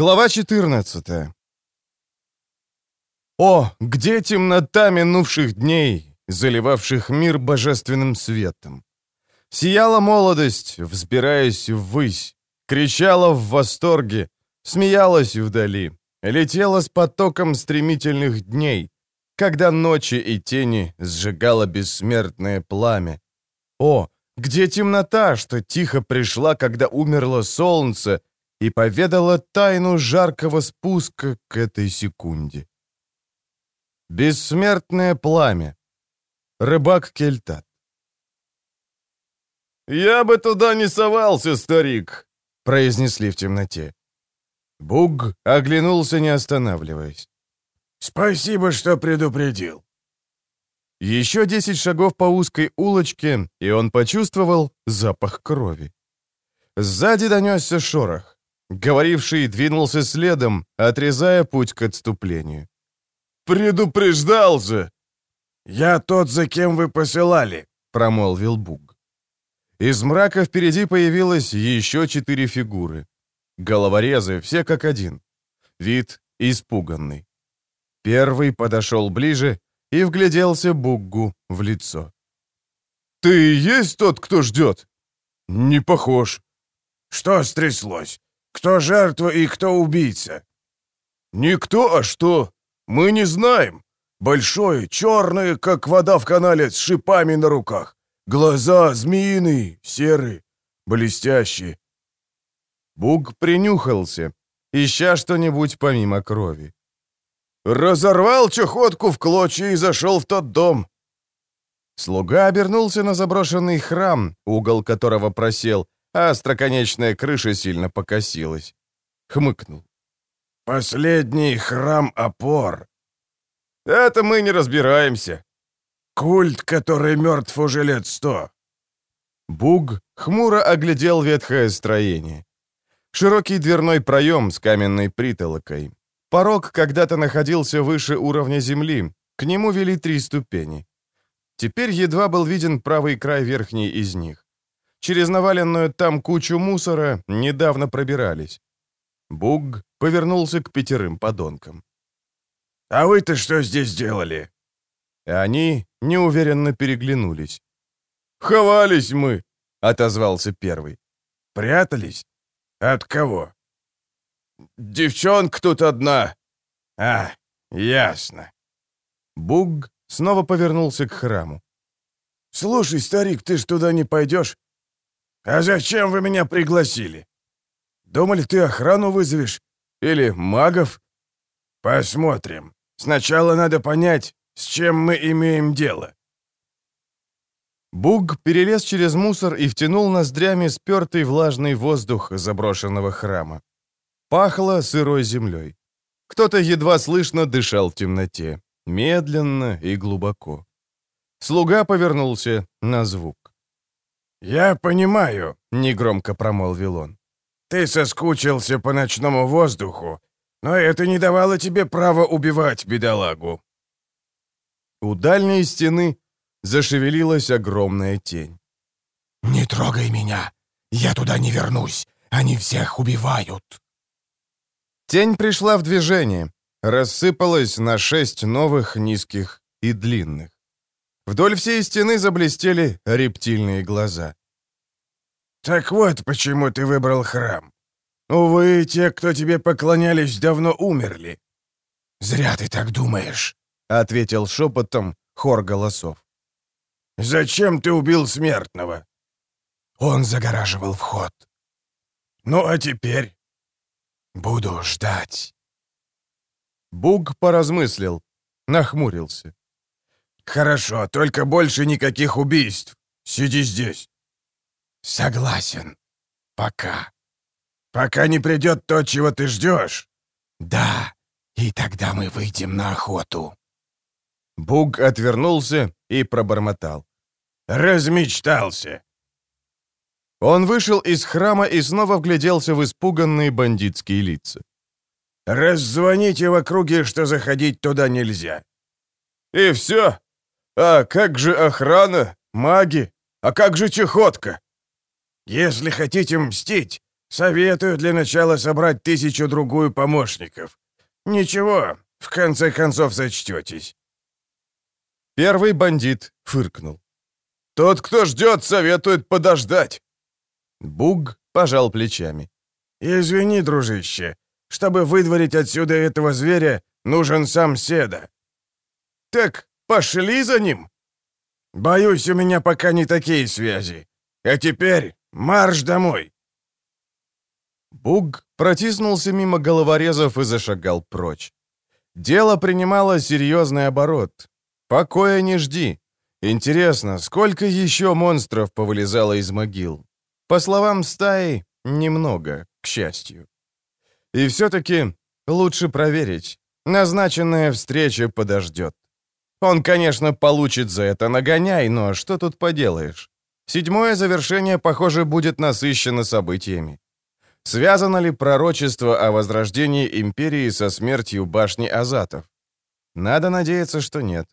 Глава 14 О, где темнота минувших дней, заливавших мир божественным светом? Сияла молодость, взбираясь ввысь, кричала в восторге, смеялась вдали, летела с потоком стремительных дней, когда ночи и тени сжигало бессмертное пламя. О, где темнота, что тихо пришла, когда умерло солнце, и поведала тайну жаркого спуска к этой секунде. Бессмертное пламя. Рыбак Кельтат. «Я бы туда не совался, старик!» — произнесли в темноте. Буг оглянулся, не останавливаясь. «Спасибо, что предупредил». Еще десять шагов по узкой улочке, и он почувствовал запах крови. Сзади донесся шорох. Говоривший двинулся следом, отрезая путь к отступлению. «Предупреждал же!» «Я тот, за кем вы посылали», — промолвил Буг. Из мрака впереди появилось еще четыре фигуры. Головорезы, все как один. Вид испуганный. Первый подошел ближе и вгляделся Буггу в лицо. «Ты есть тот, кто ждет?» «Не похож». «Что стряслось? Кто жертва и кто убийца?» «Никто, а что? Мы не знаем. Большой, черный, как вода в канале, с шипами на руках. Глаза змеиные, серые, блестящие». Буг принюхался, ища что-нибудь помимо крови. «Разорвал чехотку в клочья и зашел в тот дом». Слуга обернулся на заброшенный храм, угол которого просел, а остроконечная крыша сильно покосилась. Хмыкнул. «Последний храм опор». «Это мы не разбираемся». «Культ, который мертв уже лет сто». Буг хмуро оглядел ветхое строение. Широкий дверной проем с каменной притолокой. Порог когда-то находился выше уровня земли, к нему вели три ступени. Теперь едва был виден правый край верхней из них. Через наваленную там кучу мусора недавно пробирались. Буг повернулся к пятерым подонкам. «А вы-то что здесь делали?» Они неуверенно переглянулись. «Ховались мы!» — отозвался первый. «Прятались? От кого?» «Девчонка тут одна!» «А, ясно». Буг снова повернулся к храму. «Слушай, старик, ты ж туда не пойдешь? А зачем вы меня пригласили? Думали, ты охрану вызовешь? Или магов? Посмотрим. Сначала надо понять, с чем мы имеем дело». Буг перелез через мусор и втянул ноздрями спертый влажный воздух заброшенного храма. Пахло сырой землей. Кто-то едва слышно дышал в темноте, медленно и глубоко. Слуга повернулся на звук. «Я понимаю», — негромко промолвил он. «Ты соскучился по ночному воздуху, но это не давало тебе права убивать бедолагу». У дальней стены зашевелилась огромная тень. «Не трогай меня! Я туда не вернусь! Они всех убивают!» Тень пришла в движение, рассыпалась на шесть новых низких и длинных. Вдоль всей стены заблестели рептильные глаза. «Так вот, почему ты выбрал храм. Увы, те, кто тебе поклонялись, давно умерли». «Зря ты так думаешь», — ответил шепотом хор голосов. «Зачем ты убил смертного?» «Он загораживал вход». «Ну, а теперь?» «Буду ждать». Буг поразмыслил, нахмурился. «Хорошо, только больше никаких убийств. Сиди здесь». «Согласен. Пока». «Пока не придет то, чего ты ждешь?» «Да, и тогда мы выйдем на охоту». Буг отвернулся и пробормотал. «Размечтался». Он вышел из храма и снова вгляделся в испуганные бандитские лица. «Раззвоните в округе, что заходить туда нельзя». «И все? А как же охрана, маги? А как же чехотка?» «Если хотите мстить, Советую для начала собрать тысячу-другую помощников. Ничего, в конце концов зачтетесь». Первый бандит фыркнул. «Тот, кто ждет, советует подождать». Буг пожал плечами. «Извини, дружище, чтобы выдворить отсюда этого зверя, нужен сам Седа». «Так пошли за ним?» «Боюсь, у меня пока не такие связи. А теперь марш домой!» Буг протиснулся мимо головорезов и зашагал прочь. Дело принимало серьезный оборот. Покоя не жди. Интересно, сколько еще монстров повылезало из могил? По словам стаи, немного, к счастью. И все-таки лучше проверить. Назначенная встреча подождет. Он, конечно, получит за это нагоняй, но что тут поделаешь? Седьмое завершение, похоже, будет насыщено событиями. Связано ли пророчество о возрождении империи со смертью башни Азатов? Надо надеяться, что нет.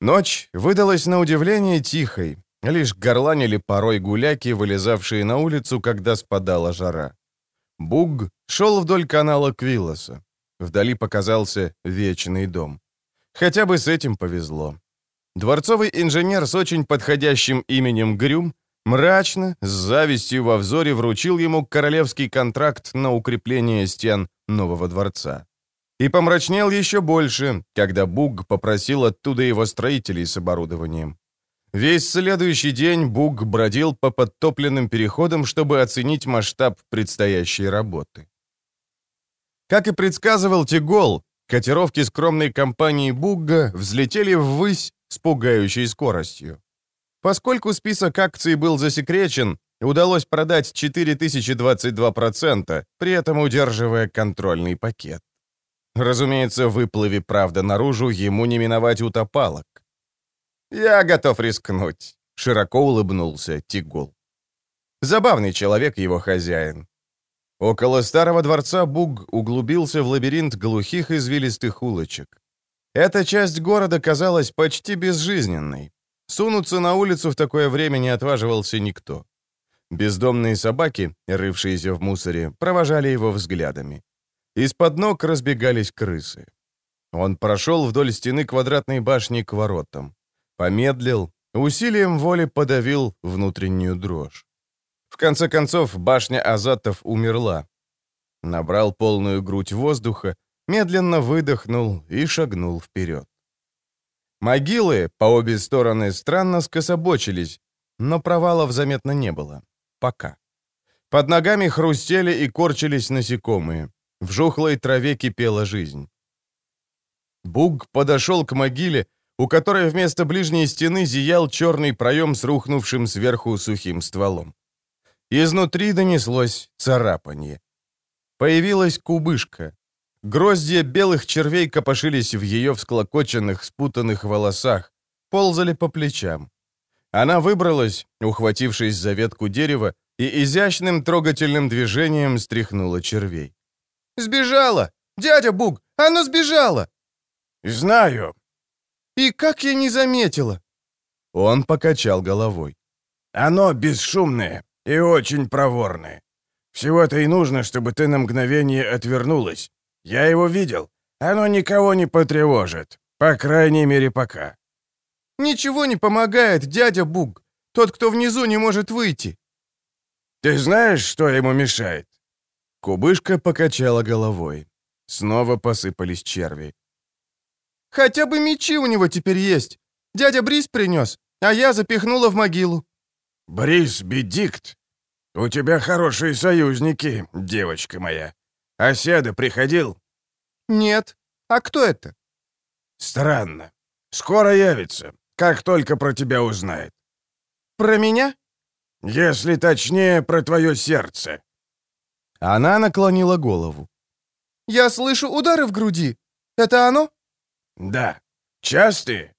Ночь выдалась на удивление тихой, лишь горланили порой гуляки, вылезавшие на улицу, когда спадала жара. Буг шел вдоль канала Квиллоса. Вдали показался вечный дом. Хотя бы с этим повезло. Дворцовый инженер с очень подходящим именем Грюм мрачно, с завистью во взоре вручил ему королевский контракт на укрепление стен нового дворца. И помрачнел еще больше, когда Буг попросил оттуда его строителей с оборудованием. Весь следующий день Буг бродил по подтопленным переходам, чтобы оценить масштаб предстоящей работы. Как и предсказывал Тигол, котировки скромной компании Бугга взлетели ввысь с пугающей скоростью. Поскольку список акций был засекречен, удалось продать 4022%, при этом удерживая контрольный пакет. Разумеется, выплыви правда наружу, ему не миновать утопалок. «Я готов рискнуть», — широко улыбнулся Тигул. Забавный человек его хозяин. Около старого дворца Буг углубился в лабиринт глухих извилистых улочек. Эта часть города казалась почти безжизненной. Сунуться на улицу в такое время не отваживался никто. Бездомные собаки, рывшиеся в мусоре, провожали его взглядами. Из-под ног разбегались крысы. Он прошел вдоль стены квадратной башни к воротам. Помедлил, усилием воли подавил внутреннюю дрожь. В конце концов, башня Азатов умерла. Набрал полную грудь воздуха, медленно выдохнул и шагнул вперед. Могилы по обе стороны странно скособочились, но провалов заметно не было. Пока. Под ногами хрустели и корчились насекомые. В жухлой траве кипела жизнь. Буг подошел к могиле, у которой вместо ближней стены зиял черный проем с рухнувшим сверху сухим стволом. Изнутри донеслось царапанье. Появилась кубышка. Гроздья белых червей копошились в ее всклокоченных, спутанных волосах, ползали по плечам. Она выбралась, ухватившись за ветку дерева, и изящным трогательным движением стряхнула червей. «Сбежала! Дядя Буг, она сбежала!» «Знаю!» «И как я не заметила?» Он покачал головой. «Оно бесшумное и очень проворное. Всего-то и нужно, чтобы ты на мгновение отвернулась. Я его видел. Оно никого не потревожит. По крайней мере, пока». «Ничего не помогает, дядя Буг. Тот, кто внизу, не может выйти». «Ты знаешь, что ему мешает?» Кубышка покачала головой. Снова посыпались черви. «Хотя бы мечи у него теперь есть. Дядя Брис принес, а я запихнула в могилу». «Брис Бедикт, у тебя хорошие союзники, девочка моя. Оседа приходил?» «Нет. А кто это?» «Странно. Скоро явится, как только про тебя узнает». «Про меня?» «Если точнее, про твое сердце». Она наклонила голову. «Я слышу удары в груди. Это оно?» «Да. Частые?»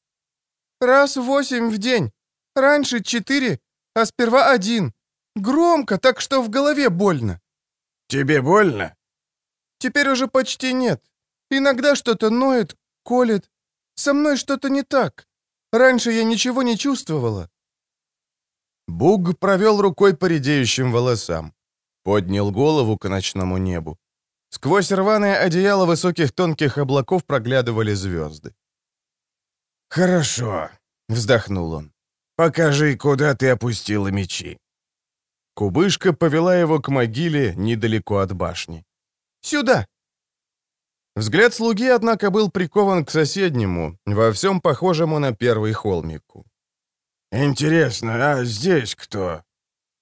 «Раз восемь в день. Раньше четыре, а сперва один. Громко, так что в голове больно». «Тебе больно?» Теперь уже почти нет. Иногда что-то ноет, колет. Со мной что-то не так. Раньше я ничего не чувствовала». Буг провел рукой по редеющим волосам. Поднял голову к ночному небу. Сквозь рваное одеяло высоких тонких облаков проглядывали звезды. «Хорошо», — вздохнул он. «Покажи, куда ты опустила мечи». Кубышка повела его к могиле недалеко от башни. «Сюда!» Взгляд слуги, однако, был прикован к соседнему, во всем похожему на первый холмику. «Интересно, а здесь кто?»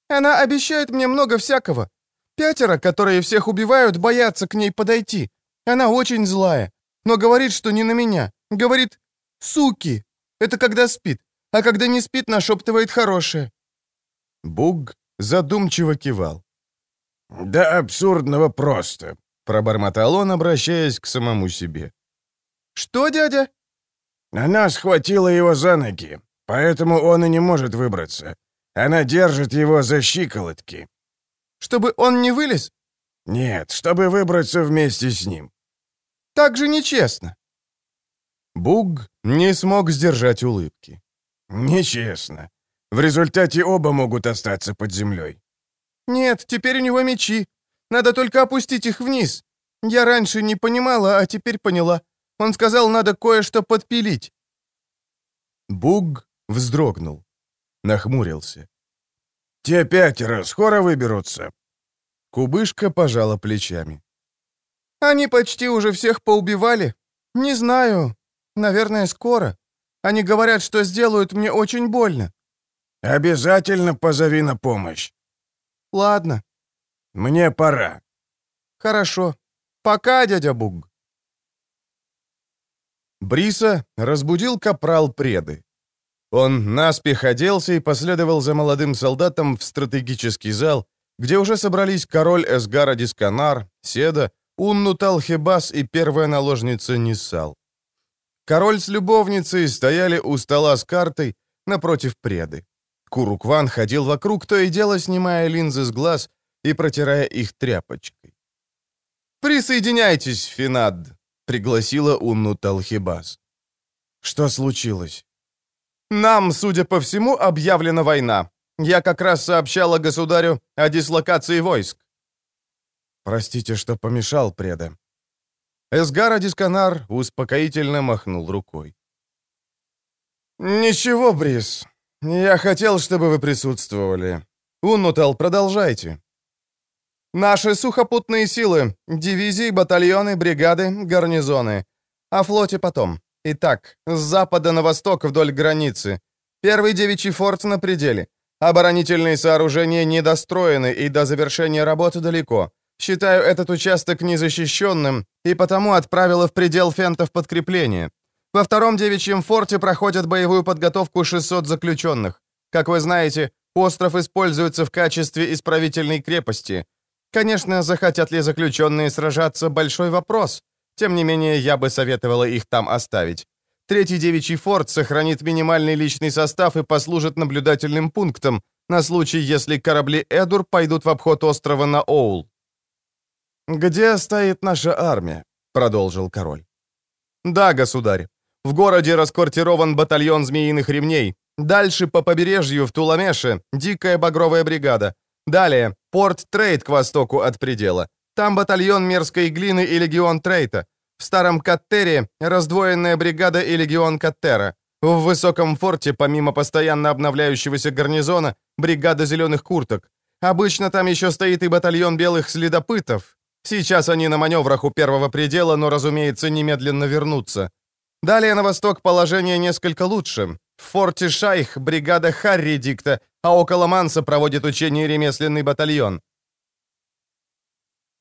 «Она обещает мне много всякого. Пятеро, которые всех убивают, боятся к ней подойти. Она очень злая, но говорит, что не на меня. Говорит «суки». Это когда спит, а когда не спит, нашептывает хорошее». Буг задумчиво кивал. «Да абсурдного просто», — пробормотал он, обращаясь к самому себе. «Что, дядя?» Она схватила его за ноги, поэтому он и не может выбраться. Она держит его за щиколотки. Чтобы он не вылез? Нет, чтобы выбраться вместе с ним. Так же нечестно. Буг не смог сдержать улыбки. Нечестно. В результате оба могут остаться под землей. Нет, теперь у него мечи. Надо только опустить их вниз. Я раньше не понимала, а теперь поняла. Он сказал, надо кое-что подпилить. Буг вздрогнул. Нахмурился. «Те пятеро скоро выберутся?» Кубышка пожала плечами. «Они почти уже всех поубивали. Не знаю. Наверное, скоро. Они говорят, что сделают мне очень больно». «Обязательно позови на помощь». «Ладно». «Мне пора». «Хорошо. Пока, дядя Буг». Бриса разбудил капрал Преды. Он наспех оделся и последовал за молодым солдатом в стратегический зал, где уже собрались король Эсгара Дисканар, Седа, Унну Талхебас и первая наложница Ниссал. Король с любовницей стояли у стола с картой напротив преды. Курукван ходил вокруг, то и дело снимая линзы с глаз и протирая их тряпочкой. «Присоединяйтесь, Финад!» — пригласила Унну Талхибас. «Что случилось?» Нам, судя по всему, объявлена война. Я как раз сообщала государю о дислокации войск. Простите, что помешал, преда. Эсгара Дисканар успокоительно махнул рукой. «Ничего, Брис. Я хотел, чтобы вы присутствовали. Уннутел, продолжайте». «Наши сухопутные силы, дивизии, батальоны, бригады, гарнизоны. О флоте потом. Итак, с запада на восток вдоль границы. Первый девичий форт на пределе. Оборонительные сооружения недостроены и до завершения работы далеко. Считаю этот участок незащищенным и потому отправила в предел фентов подкрепление. Во втором девичьем форте проходят боевую подготовку 600 заключенных. Как вы знаете, остров используется в качестве исправительной крепости. Конечно, захотят ли заключенные сражаться – большой вопрос. Тем не менее, я бы советовала их там оставить. Третий девичий форт сохранит минимальный личный состав и послужит наблюдательным пунктом на случай, если корабли Эдур пойдут в обход острова на Оул. «Где стоит наша армия?» — продолжил король. «Да, государь. В городе расквартирован батальон змеиных ремней. Дальше по побережью в Туламеше — дикая багровая бригада. Далее — порт Трейт к востоку от предела. Там батальон мерзкой глины и легион Трейта. В Старом Каттере раздвоенная бригада и легион Каттера. В Высоком форте, помимо постоянно обновляющегося гарнизона, бригада зеленых курток. Обычно там еще стоит и батальон белых следопытов. Сейчас они на маневрах у первого предела, но, разумеется, немедленно вернутся. Далее на восток положение несколько лучше. В форте Шайх бригада Харри Дикта, а около Манса проводит учение ремесленный батальон.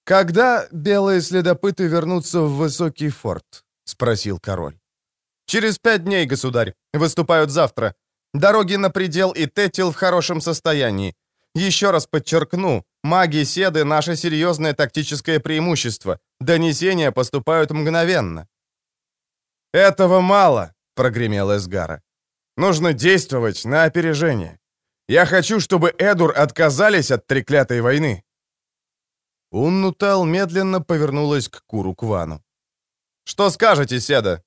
«Когда белые следопыты вернутся в Высокий форт?» — спросил король. «Через пять дней, государь. Выступают завтра. Дороги на предел и Тетил в хорошем состоянии. Еще раз подчеркну, маги Седы — наше серьезное тактическое преимущество. Донесения поступают мгновенно». «Этого мало», — прогремел Эсгара. «Нужно действовать на опережение. Я хочу, чтобы Эдур отказались от треклятой войны. Уннутал медленно повернулась к Куру Квану. «Что скажете, Седа?»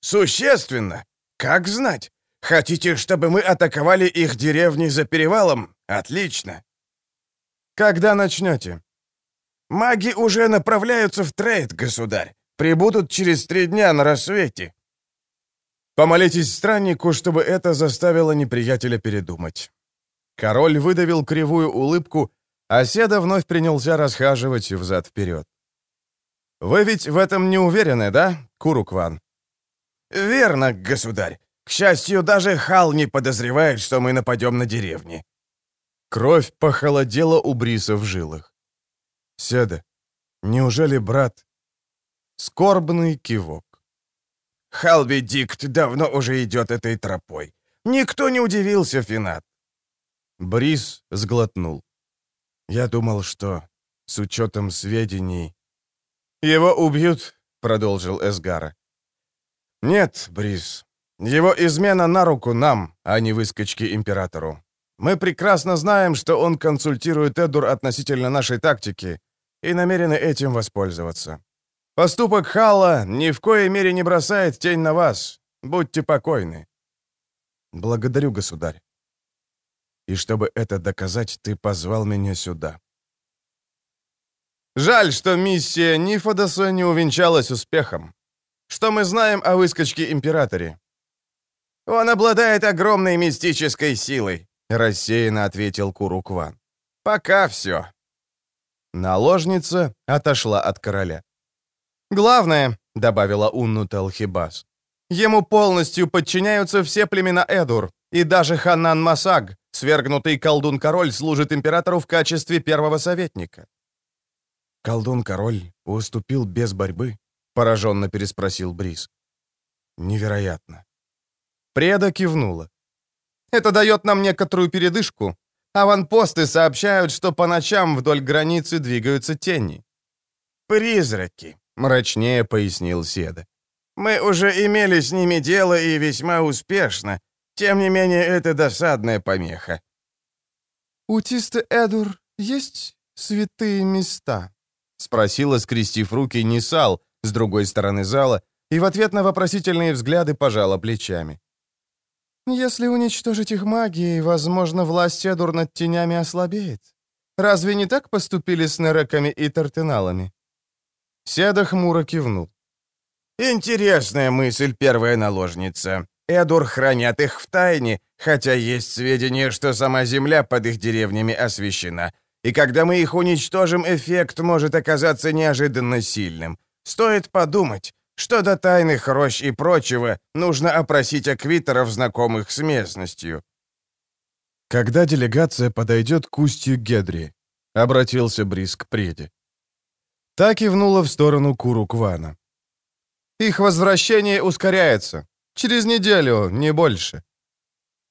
«Существенно. Как знать. Хотите, чтобы мы атаковали их деревни за перевалом? Отлично!» Когда начнете?» «Маги уже направляются в трейд, государь. Прибудут через три дня на рассвете». Помолитесь страннику, чтобы это заставило неприятеля передумать. Король выдавил кривую улыбку, а Седа вновь принялся расхаживать взад-вперед. «Вы ведь в этом не уверены, да, Курукван?» «Верно, государь. К счастью, даже Хал не подозревает, что мы нападем на деревни». Кровь похолодела у Бриса в жилах. «Седа, неужели брат?» Скорбный кивок. Халби Дикт давно уже идет этой тропой. Никто не удивился, Финат. Брис сглотнул. Я думал, что с учетом сведений... «Его убьют», — продолжил Эсгара. «Нет, Брис, его измена на руку нам, а не выскочки императору. Мы прекрасно знаем, что он консультирует Эдур относительно нашей тактики и намерены этим воспользоваться. Поступок Халла ни в коей мере не бросает тень на вас. Будьте покойны. Благодарю, государь. И чтобы это доказать, ты позвал меня сюда. Жаль, что миссия Нифодоса не увенчалась успехом. Что мы знаем о выскочке-императоре? Он обладает огромной мистической силой, рассеянно ответил Курукван. Пока все. Наложница отошла от короля. «Главное», — добавила Унну Талхибас, «ему полностью подчиняются все племена Эдур, и даже Ханан Масаг, свергнутый колдун-король, служит императору в качестве первого советника». «Колдун-король уступил без борьбы?» — пораженно переспросил Брис. «Невероятно». Преда кивнула. «Это дает нам некоторую передышку. Аванпосты сообщают, что по ночам вдоль границы двигаются тени». «Призраки», — мрачнее пояснил Седа. «Мы уже имели с ними дело и весьма успешно. Тем не менее, это досадная помеха». «У Тисты Эдур есть святые места?» — спросила, скрестив руки, Нисал с другой стороны зала, и в ответ на вопросительные взгляды пожала плечами. «Если уничтожить их магией, возможно, власть Эдур над тенями ослабеет. Разве не так поступили с Нереками и Тартеналами?» Седа хмуро кивнул. «Интересная мысль, первая наложница. Эдур хранят их в тайне, хотя есть сведения, что сама земля под их деревнями освещена. И когда мы их уничтожим, эффект может оказаться неожиданно сильным. Стоит подумать, что до тайных рощ и прочего нужно опросить аквиторов, знакомых с местностью». «Когда делегация подойдет к устью Гедри?» — обратился Брис к преде. Так и внула в сторону Куруквана. «Их возвращение ускоряется. Через неделю, не больше.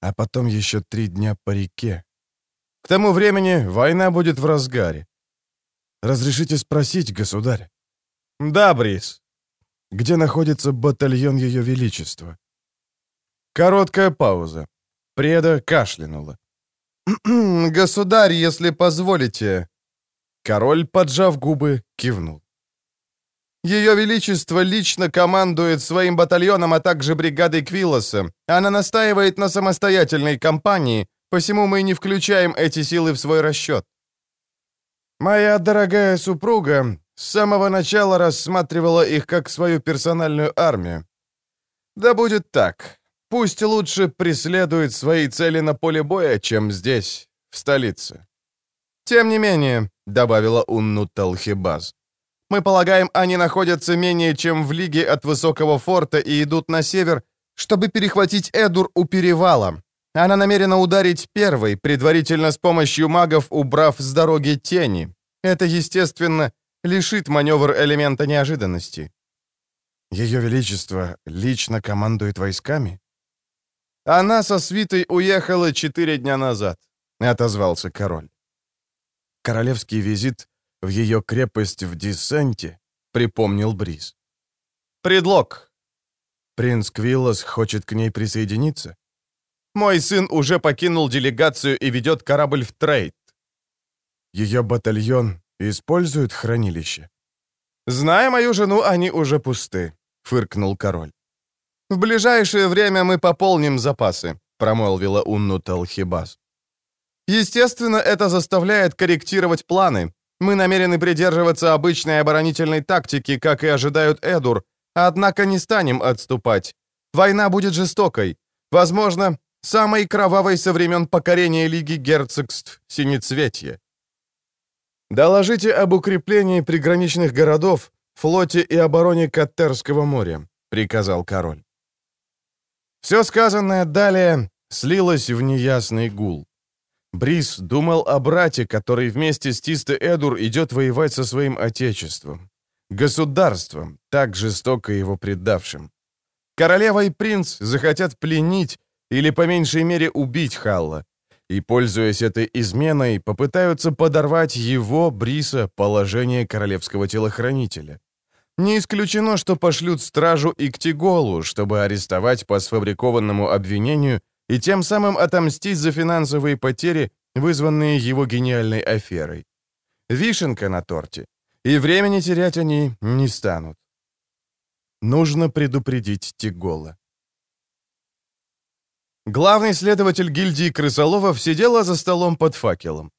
А потом еще три дня по реке. К тому времени война будет в разгаре. Разрешите спросить, государь?» «Да, Брис. Где находится батальон Ее Величества?» Короткая пауза. Преда кашлянула. «Государь, если позволите...» Король, поджав губы, кивнул. Ее Величество лично командует своим батальоном, а также бригадой Квиллоса. Она настаивает на самостоятельной кампании, посему мы не включаем эти силы в свой расчет. Моя дорогая супруга с самого начала рассматривала их как свою персональную армию. Да будет так. Пусть лучше преследует свои цели на поле боя, чем здесь, в столице. Тем не менее, — добавила Унну Талхибаз, мы полагаем, они находятся менее чем в лиге от высокого форта и идут на север, чтобы перехватить Эдур у перевала. Она намерена ударить первой, предварительно с помощью магов убрав с дороги тени. Это, естественно, лишит маневр элемента неожиданности. Ее Величество лично командует войсками? Она со свитой уехала четыре дня назад, — отозвался король. Королевский визит в ее крепость в Десенте», — припомнил Бриз. «Предлог. Принц Квиллос хочет к ней присоединиться? Мой сын уже покинул делегацию и ведет корабль в трейд. Ее батальон использует хранилище? Зная мою жену, они уже пусты», — фыркнул король. «В ближайшее время мы пополним запасы», — промолвила Унну Талхибас. Естественно, это заставляет корректировать планы. Мы намерены придерживаться обычной оборонительной тактики, как и ожидают Эдур, однако не станем отступать. Война будет жестокой. Возможно, самой кровавой со времен покорения Лиги Герцогств Синецветья. Доложите об укреплении приграничных городов, флоте и обороне Каттерского моря», — приказал король. Все сказанное далее слилось в неясный гул. Брис думал о брате, который вместе с Тисте Эдур идет воевать со своим отечеством. Государством, так жестоко его предавшим. Королева и принц захотят пленить или по меньшей мере убить Халла. И, пользуясь этой изменой, попытаются подорвать его, Бриса, положение королевского телохранителя. Не исключено, что пошлют стражу и к Тиголу, чтобы арестовать по сфабрикованному обвинению и тем самым отомстить за финансовые потери, вызванные его гениальной аферой. Вишенка на торте. И времени терять они не станут. Нужно предупредить Тигола. Главный следователь гильдии крысоловов сидела за столом под факелом.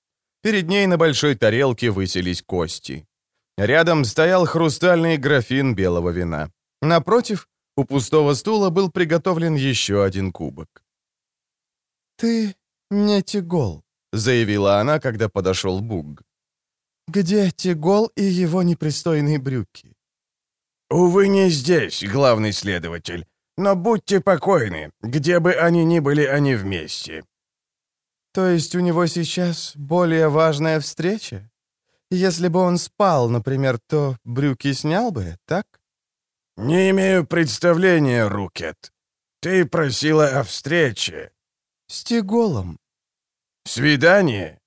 Перед ней на большой тарелке высились кости. Рядом стоял хрустальный графин белого вина. Напротив, у пустого стула был приготовлен еще один кубок. «Ты не Тигол», — заявила она, когда подошел Буг. «Где Тигол и его непристойные брюки?» «Увы, не здесь, главный следователь. Но будьте покойны, где бы они ни были, они вместе». «То есть у него сейчас более важная встреча? Если бы он спал, например, то брюки снял бы, так?» «Не имею представления, Рукет. Ты просила о встрече». «С Тиголом». «Свидание?»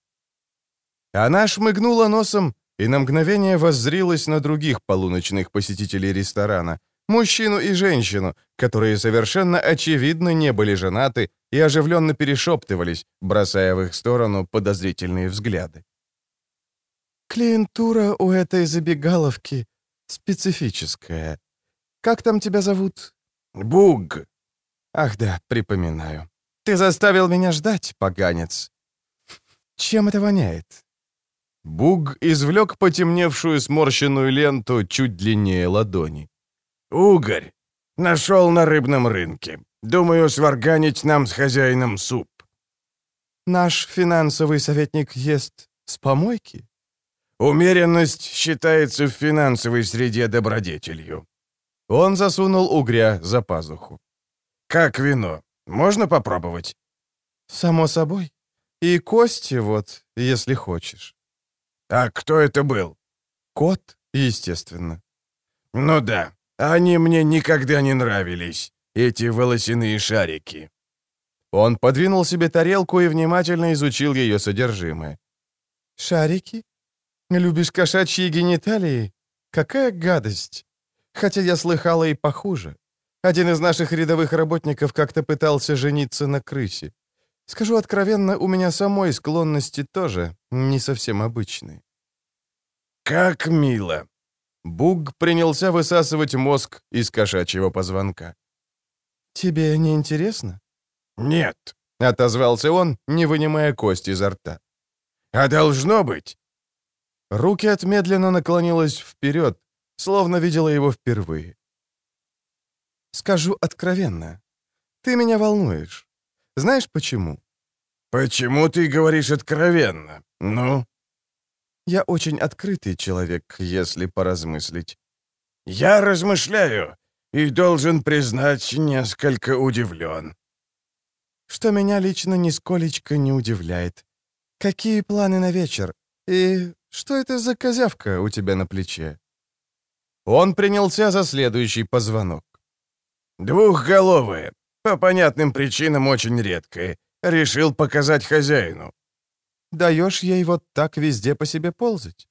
Она шмыгнула носом и на мгновение воззрилась на других полуночных посетителей ресторана, мужчину и женщину, которые совершенно очевидно не были женаты и оживленно перешептывались, бросая в их сторону подозрительные взгляды. «Клиентура у этой забегаловки специфическая. Как там тебя зовут?» «Буг». «Ах да, припоминаю. Ты заставил меня ждать, поганец. Чем это воняет?» Буг извлек потемневшую сморщенную ленту чуть длиннее ладони. «Угорь! Нашел на рыбном рынке. Думаю, сварганить нам с хозяином суп». «Наш финансовый советник ест с помойки?» «Умеренность считается в финансовой среде добродетелью». Он засунул угря за пазуху. «Как вино? Можно попробовать?» «Само собой. И кости вот, если хочешь». «А кто это был?» «Кот, естественно». «Ну да, они мне никогда не нравились, эти волосяные шарики». Он подвинул себе тарелку и внимательно изучил ее содержимое. «Шарики? Любишь кошачьи гениталии? Какая гадость! Хотя я слыхала и похуже. Один из наших рядовых работников как-то пытался жениться на крысе. Скажу откровенно, у меня самой склонности тоже не совсем обычные. «Как мило!» Буг принялся высасывать мозг из кошачьего позвонка. «Тебе не интересно?» «Нет», — отозвался он, не вынимая кость изо рта. «А должно быть». Руки медленно наклонилась вперед, словно видела его впервые. «Скажу откровенно. Ты меня волнуешь. Знаешь почему?» «Почему ты говоришь откровенно? Ну?» «Я очень открытый человек, если поразмыслить». «Я размышляю и, должен признать, несколько удивлен». «Что меня лично нисколечко не удивляет. Какие планы на вечер? И что это за козявка у тебя на плече?» Он принялся за следующий позвонок. «Двухголовая. По понятным причинам очень редкая. Решил показать хозяину». «Даешь ей вот так везде по себе ползать?»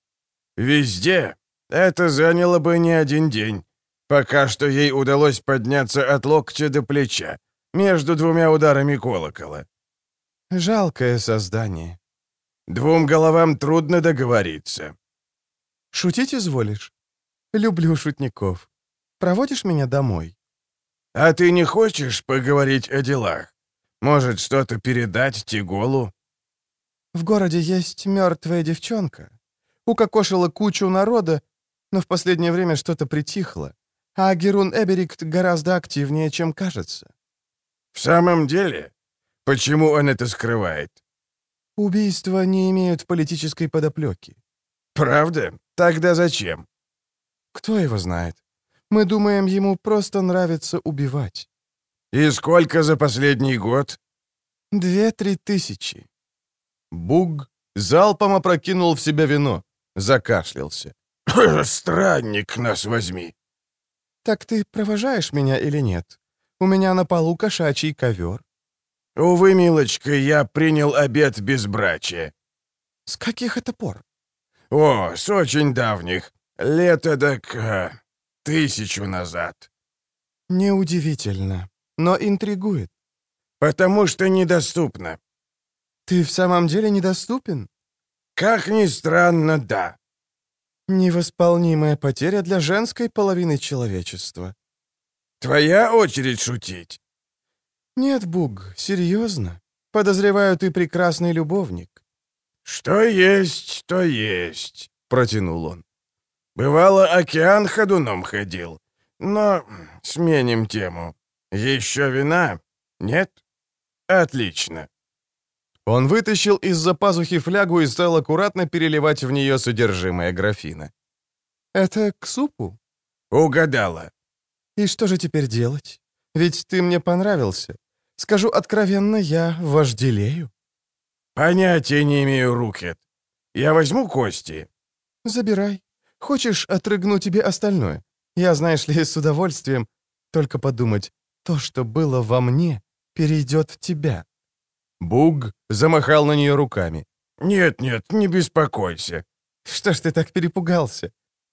«Везде? Это заняло бы не один день. Пока что ей удалось подняться от локтя до плеча, между двумя ударами колокола». «Жалкое создание». «Двум головам трудно договориться». «Шутить изволишь?» «Люблю шутников. Проводишь меня домой?» «А ты не хочешь поговорить о делах? Может, что-то передать Тиголу?» В городе есть мертвая девчонка. Укокошила кучу народа, но в последнее время что-то притихло. А Герун Эберикт гораздо активнее, чем кажется. В самом деле? Почему он это скрывает? Убийства не имеют политической подоплеки. Правда? Тогда зачем? Кто его знает? Мы думаем, ему просто нравится убивать. И сколько за последний год? Две-три тысячи. Буг залпом опрокинул в себя вино, закашлялся. «Странник, нас возьми!» «Так ты провожаешь меня или нет? У меня на полу кошачий ковер». «Увы, милочка, я принял обед безбрачия». «С каких это пор?» «О, с очень давних. Лет эдак... Тысячу назад». «Неудивительно, но интригует». «Потому что недоступно». «Ты в самом деле недоступен?» «Как ни странно, да». Невосполнимая потеря для женской половины человечества. Твоя очередь шутить. Нет, Буг, серьезно. Подозреваю, ты прекрасный любовник. Что есть, то есть, протянул он. Бывало, океан ходуном ходил. Но сменим тему. Еще вина? Нет? Отлично. Он вытащил из-за пазухи флягу и стал аккуратно переливать в нее содержимое графина. «Это к супу?» «Угадала». «И что же теперь делать? Ведь ты мне понравился. Скажу откровенно, я вожделею». «Понятия не имею, Рукет. Я возьму кости?» «Забирай. Хочешь, отрыгну тебе остальное? Я, знаешь ли, с удовольствием. Только подумать, то, что было во мне, перейдет в тебя». Буг замахал на нее руками. «Нет-нет, не беспокойся». «Что ж ты так перепугался?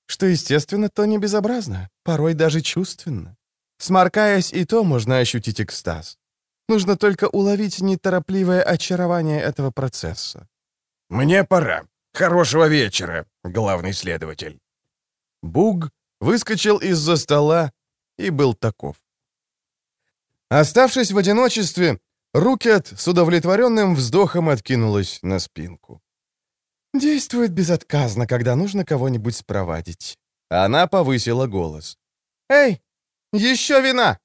Что естественно, то не безобразно, порой даже чувственно. Сморкаясь, и то можно ощутить экстаз. Нужно только уловить неторопливое очарование этого процесса». «Мне пора. Хорошего вечера, главный следователь». Буг выскочил из-за стола и был таков. Оставшись в одиночестве, Рукет с удовлетворенным вздохом откинулась на спинку. «Действует безотказно, когда нужно кого-нибудь спровадить». Она повысила голос. «Эй, еще вина!»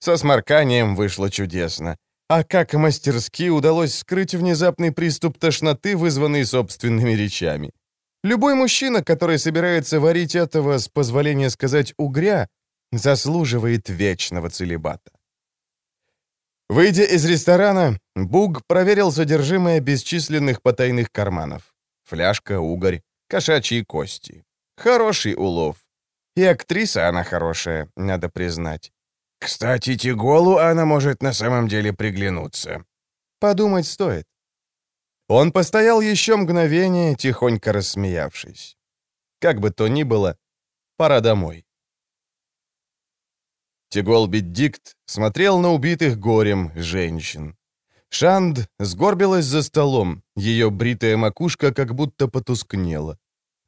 Со сморканием вышло чудесно. А как мастерски удалось скрыть внезапный приступ тошноты, вызванный собственными речами. Любой мужчина, который собирается варить этого, с позволения сказать, угря, заслуживает вечного целебата. Выйдя из ресторана, Буг проверил содержимое бесчисленных потайных карманов. Фляжка, угорь, кошачьи кости. Хороший улов. И актриса она хорошая, надо признать. Кстати, Тиголу она может на самом деле приглянуться. Подумать стоит. Он постоял еще мгновение, тихонько рассмеявшись. Как бы то ни было, пора домой. Тигол Беддикт смотрел на убитых горем женщин. Шанд сгорбилась за столом, ее бритая макушка как будто потускнела.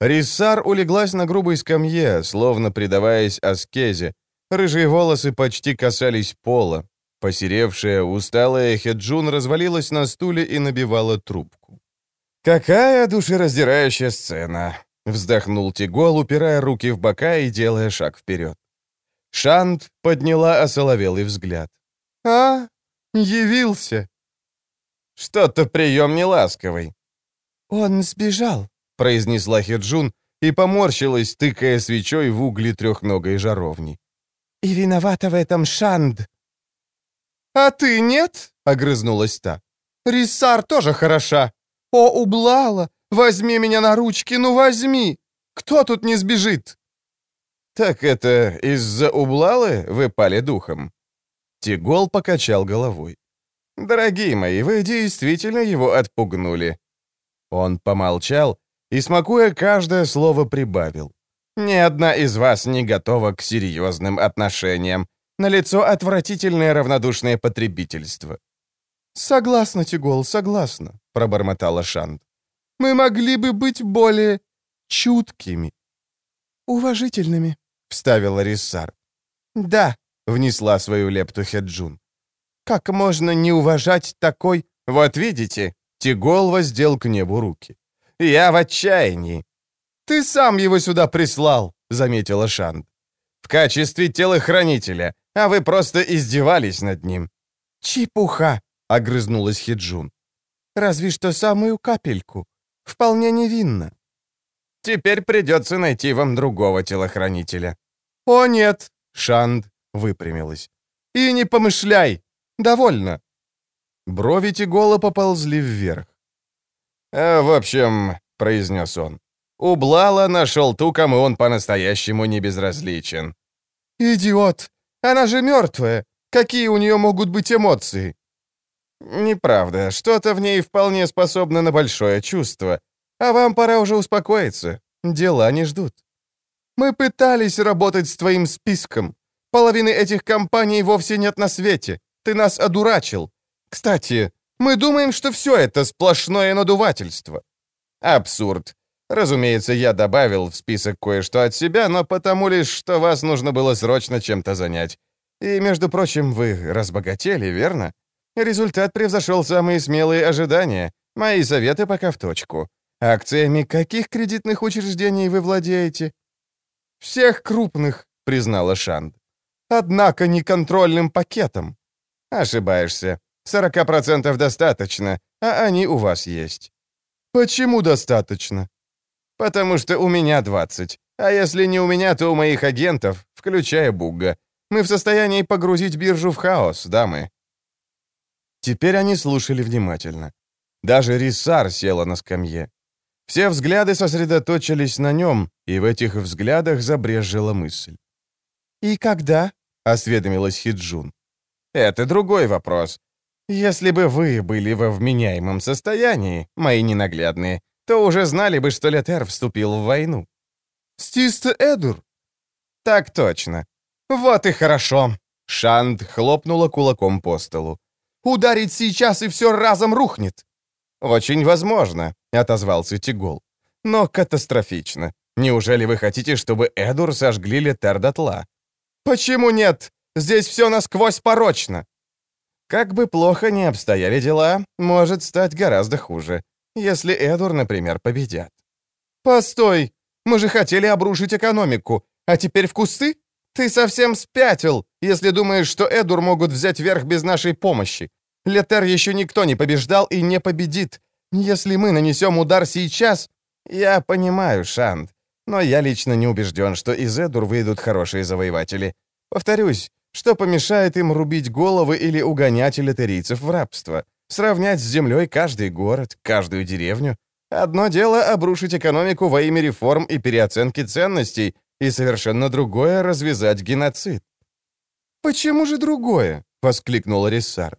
Риссар улеглась на грубой скамье, словно предаваясь аскезе. Рыжие волосы почти касались пола. Посеревшая, усталая Хеджун развалилась на стуле и набивала трубку. «Какая душераздирающая сцена!» — вздохнул Тигол, упирая руки в бока и делая шаг вперед. Шант подняла осоловелый взгляд. «А, явился!» «Что-то прием неласковый». «Он сбежал», — произнесла Хеджун и поморщилась, тыкая свечой в угли трехногой жаровни. «И виновата в этом Шанд». «А ты нет?» — огрызнулась та. «Рисар тоже хороша. О, ублала! Возьми меня на ручки, ну возьми! Кто тут не сбежит?» «Так это из-за Ублалы вы пали духом?» Тигол покачал головой. «Дорогие мои, вы действительно его отпугнули». Он помолчал и, смакуя каждое слово, прибавил. «Ни одна из вас не готова к серьезным отношениям. Налицо отвратительное равнодушное потребительство». «Согласна, Тигол, согласна», — пробормотала Шант. «Мы могли бы быть более чуткими, уважительными» вставила Риссар. «Да», — внесла свою лепту Хеджун. «Как можно не уважать такой...» «Вот видите», — Тигол воздел к небу руки. «Я в отчаянии!» «Ты сам его сюда прислал!» — заметила Шанд. «В качестве телохранителя, а вы просто издевались над ним». «Чепуха!» — огрызнулась Хиджун. «Разве что самую капельку. Вполне невинно». «Теперь придется найти вам другого телохранителя». «О, нет!» — Шанд выпрямилась. «И не помышляй! Довольно!» Брови Тигола поползли вверх. «Э, «В общем», — произнес он, — «у Блала нашел ту, кому он по-настоящему не безразличен». «Идиот! Она же мертвая! Какие у нее могут быть эмоции?» «Неправда. Что-то в ней вполне способно на большое чувство. А вам пора уже успокоиться. Дела не ждут». «Мы пытались работать с твоим списком. Половины этих компаний вовсе нет на свете. Ты нас одурачил. Кстати, мы думаем, что все это сплошное надувательство». «Абсурд. Разумеется, я добавил в список кое-что от себя, но потому лишь, что вас нужно было срочно чем-то занять. И, между прочим, вы разбогатели, верно? Результат превзошел самые смелые ожидания. Мои советы пока в точку. Акциями каких кредитных учреждений вы владеете?» «Всех крупных», — признала Шанд. «Однако не контрольным пакетом». «Ошибаешься. 40% достаточно, а они у вас есть». «Почему достаточно?» «Потому что у меня 20. А если не у меня, то у моих агентов, включая Бугга. Мы в состоянии погрузить биржу в хаос, дамы». Теперь они слушали внимательно. Даже Рисар села на скамье. Все взгляды сосредоточились на нем, и в этих взглядах забрежила мысль. «И когда?» — осведомилась Хиджун. «Это другой вопрос. Если бы вы были во вменяемом состоянии, мои ненаглядные, то уже знали бы, что Летер вступил в войну». «Стиста Эдур?» «Так точно. Вот и хорошо». Шанд хлопнула кулаком по столу. «Ударить сейчас, и все разом рухнет». «Очень возможно», — отозвался Тигол. «Но катастрофично. Неужели вы хотите, чтобы Эдур сожгли Летер дотла?» «Почему нет? Здесь все насквозь порочно». Как бы плохо ни обстояли дела, может стать гораздо хуже, если Эдур, например, победят. «Постой! Мы же хотели обрушить экономику, а теперь в кусты? Ты совсем спятил, если думаешь, что Эдур могут взять верх без нашей помощи. Летер еще никто не побеждал и не победит. Если мы нанесем удар сейчас...» «Я понимаю, Шанд, но я лично не убежден, что из Эдур выйдут хорошие завоеватели. Повторюсь, что помешает им рубить головы или угонять элитерийцев в рабство? Сравнять с землей каждый город, каждую деревню? Одно дело обрушить экономику во имя реформ и переоценки ценностей, и совершенно другое — развязать геноцид. «Почему же другое?» — воскликнул Рессар.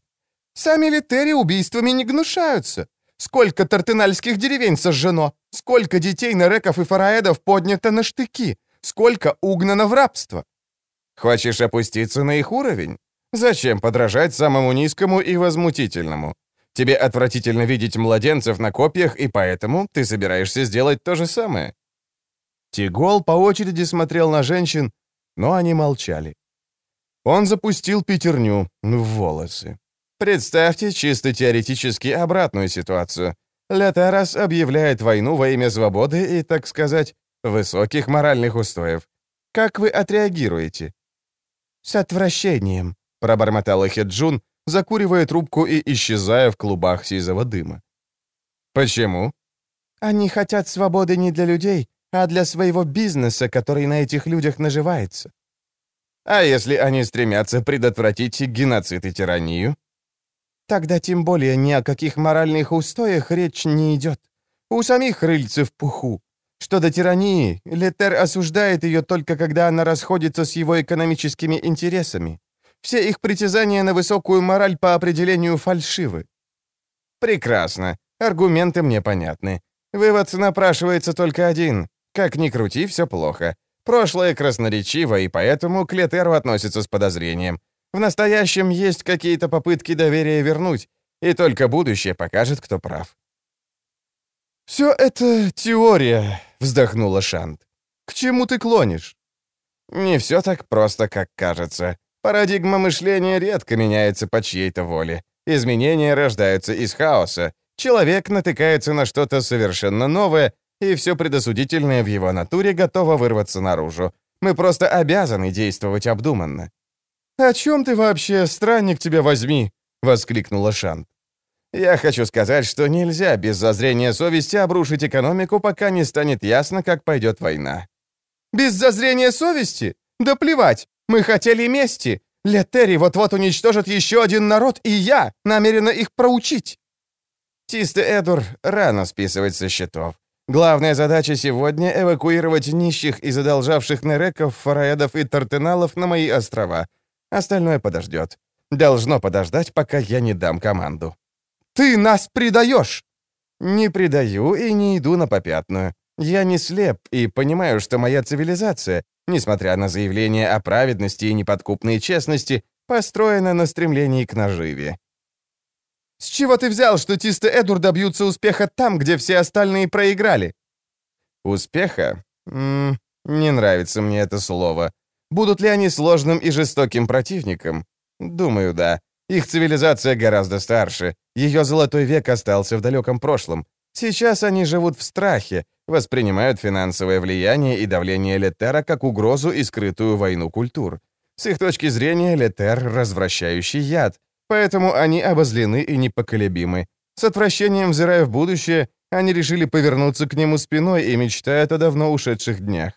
«Сами литери убийствами не гнушаются. Сколько тартенальских деревень сожжено, сколько детей нареков и фараэдов поднято на штыки, сколько угнано в рабство. Хочешь опуститься на их уровень? Зачем подражать самому низкому и возмутительному? Тебе отвратительно видеть младенцев на копьях, и поэтому ты собираешься сделать то же самое. Тигол по очереди смотрел на женщин, но они молчали. Он запустил пятерню в волосы. Представьте чисто теоретически обратную ситуацию. Летарас объявляет войну во имя свободы и, так сказать, высоких моральных устоев. Как вы отреагируете? «С отвращением», — пробормотала Хеджун, закуривая трубку и исчезая в клубах сизого дыма. «Почему?» «Они хотят свободы не для людей, а для своего бизнеса, который на этих людях наживается». «А если они стремятся предотвратить геноцид и тиранию?» Тогда тем более ни о каких моральных устоях речь не идет. У самих рыльцы в пуху. Что до тирании, Летер осуждает ее только когда она расходится с его экономическими интересами. Все их притязания на высокую мораль по определению фальшивы. Прекрасно. Аргументы мне понятны. Вывод напрашивается только один. Как ни крути, все плохо. Прошлое красноречиво, и поэтому к Летеру относится с подозрением. В настоящем есть какие-то попытки доверия вернуть, и только будущее покажет, кто прав. «Все это теория», — вздохнула Шант. «К чему ты клонишь?» «Не все так просто, как кажется. Парадигма мышления редко меняется по чьей-то воле. Изменения рождаются из хаоса, Человек натыкается на что-то совершенно новое, и все предосудительное в его натуре готово вырваться наружу. Мы просто обязаны действовать обдуманно». «О чем ты вообще, странник тебя возьми?» — воскликнула Шант. «Я хочу сказать, что нельзя без зазрения совести обрушить экономику, пока не станет ясно, как пойдет война». «Без зазрения совести? Да плевать! Мы хотели мести! Летери вот-вот уничтожит еще один народ, и я намерена их проучить!» Тисты Эдур рано списывать со счетов. Главная задача сегодня — эвакуировать нищих и задолжавших нереков, фараэдов и тартеналов на мои острова. Остальное подождет. Должно подождать, пока я не дам команду. «Ты нас предаешь!» «Не предаю и не иду на попятную. Я не слеп и понимаю, что моя цивилизация, несмотря на заявления о праведности и неподкупной честности, построена на стремлении к наживе. С чего ты взял, что Тисты Эдур добьются успеха там, где все остальные проиграли? Успеха? М -м, не нравится мне это слово. Будут ли они сложным и жестоким противником? Думаю, да. Их цивилизация гораздо старше. Ее золотой век остался в далеком прошлом. Сейчас они живут в страхе, воспринимают финансовое влияние и давление Летера как угрозу и скрытую войну культур. С их точки зрения, Летер — развращающий яд, поэтому они обозлены и непоколебимы. С отвращением взирая в будущее, они решили повернуться к нему спиной и мечтают о давно ушедших днях.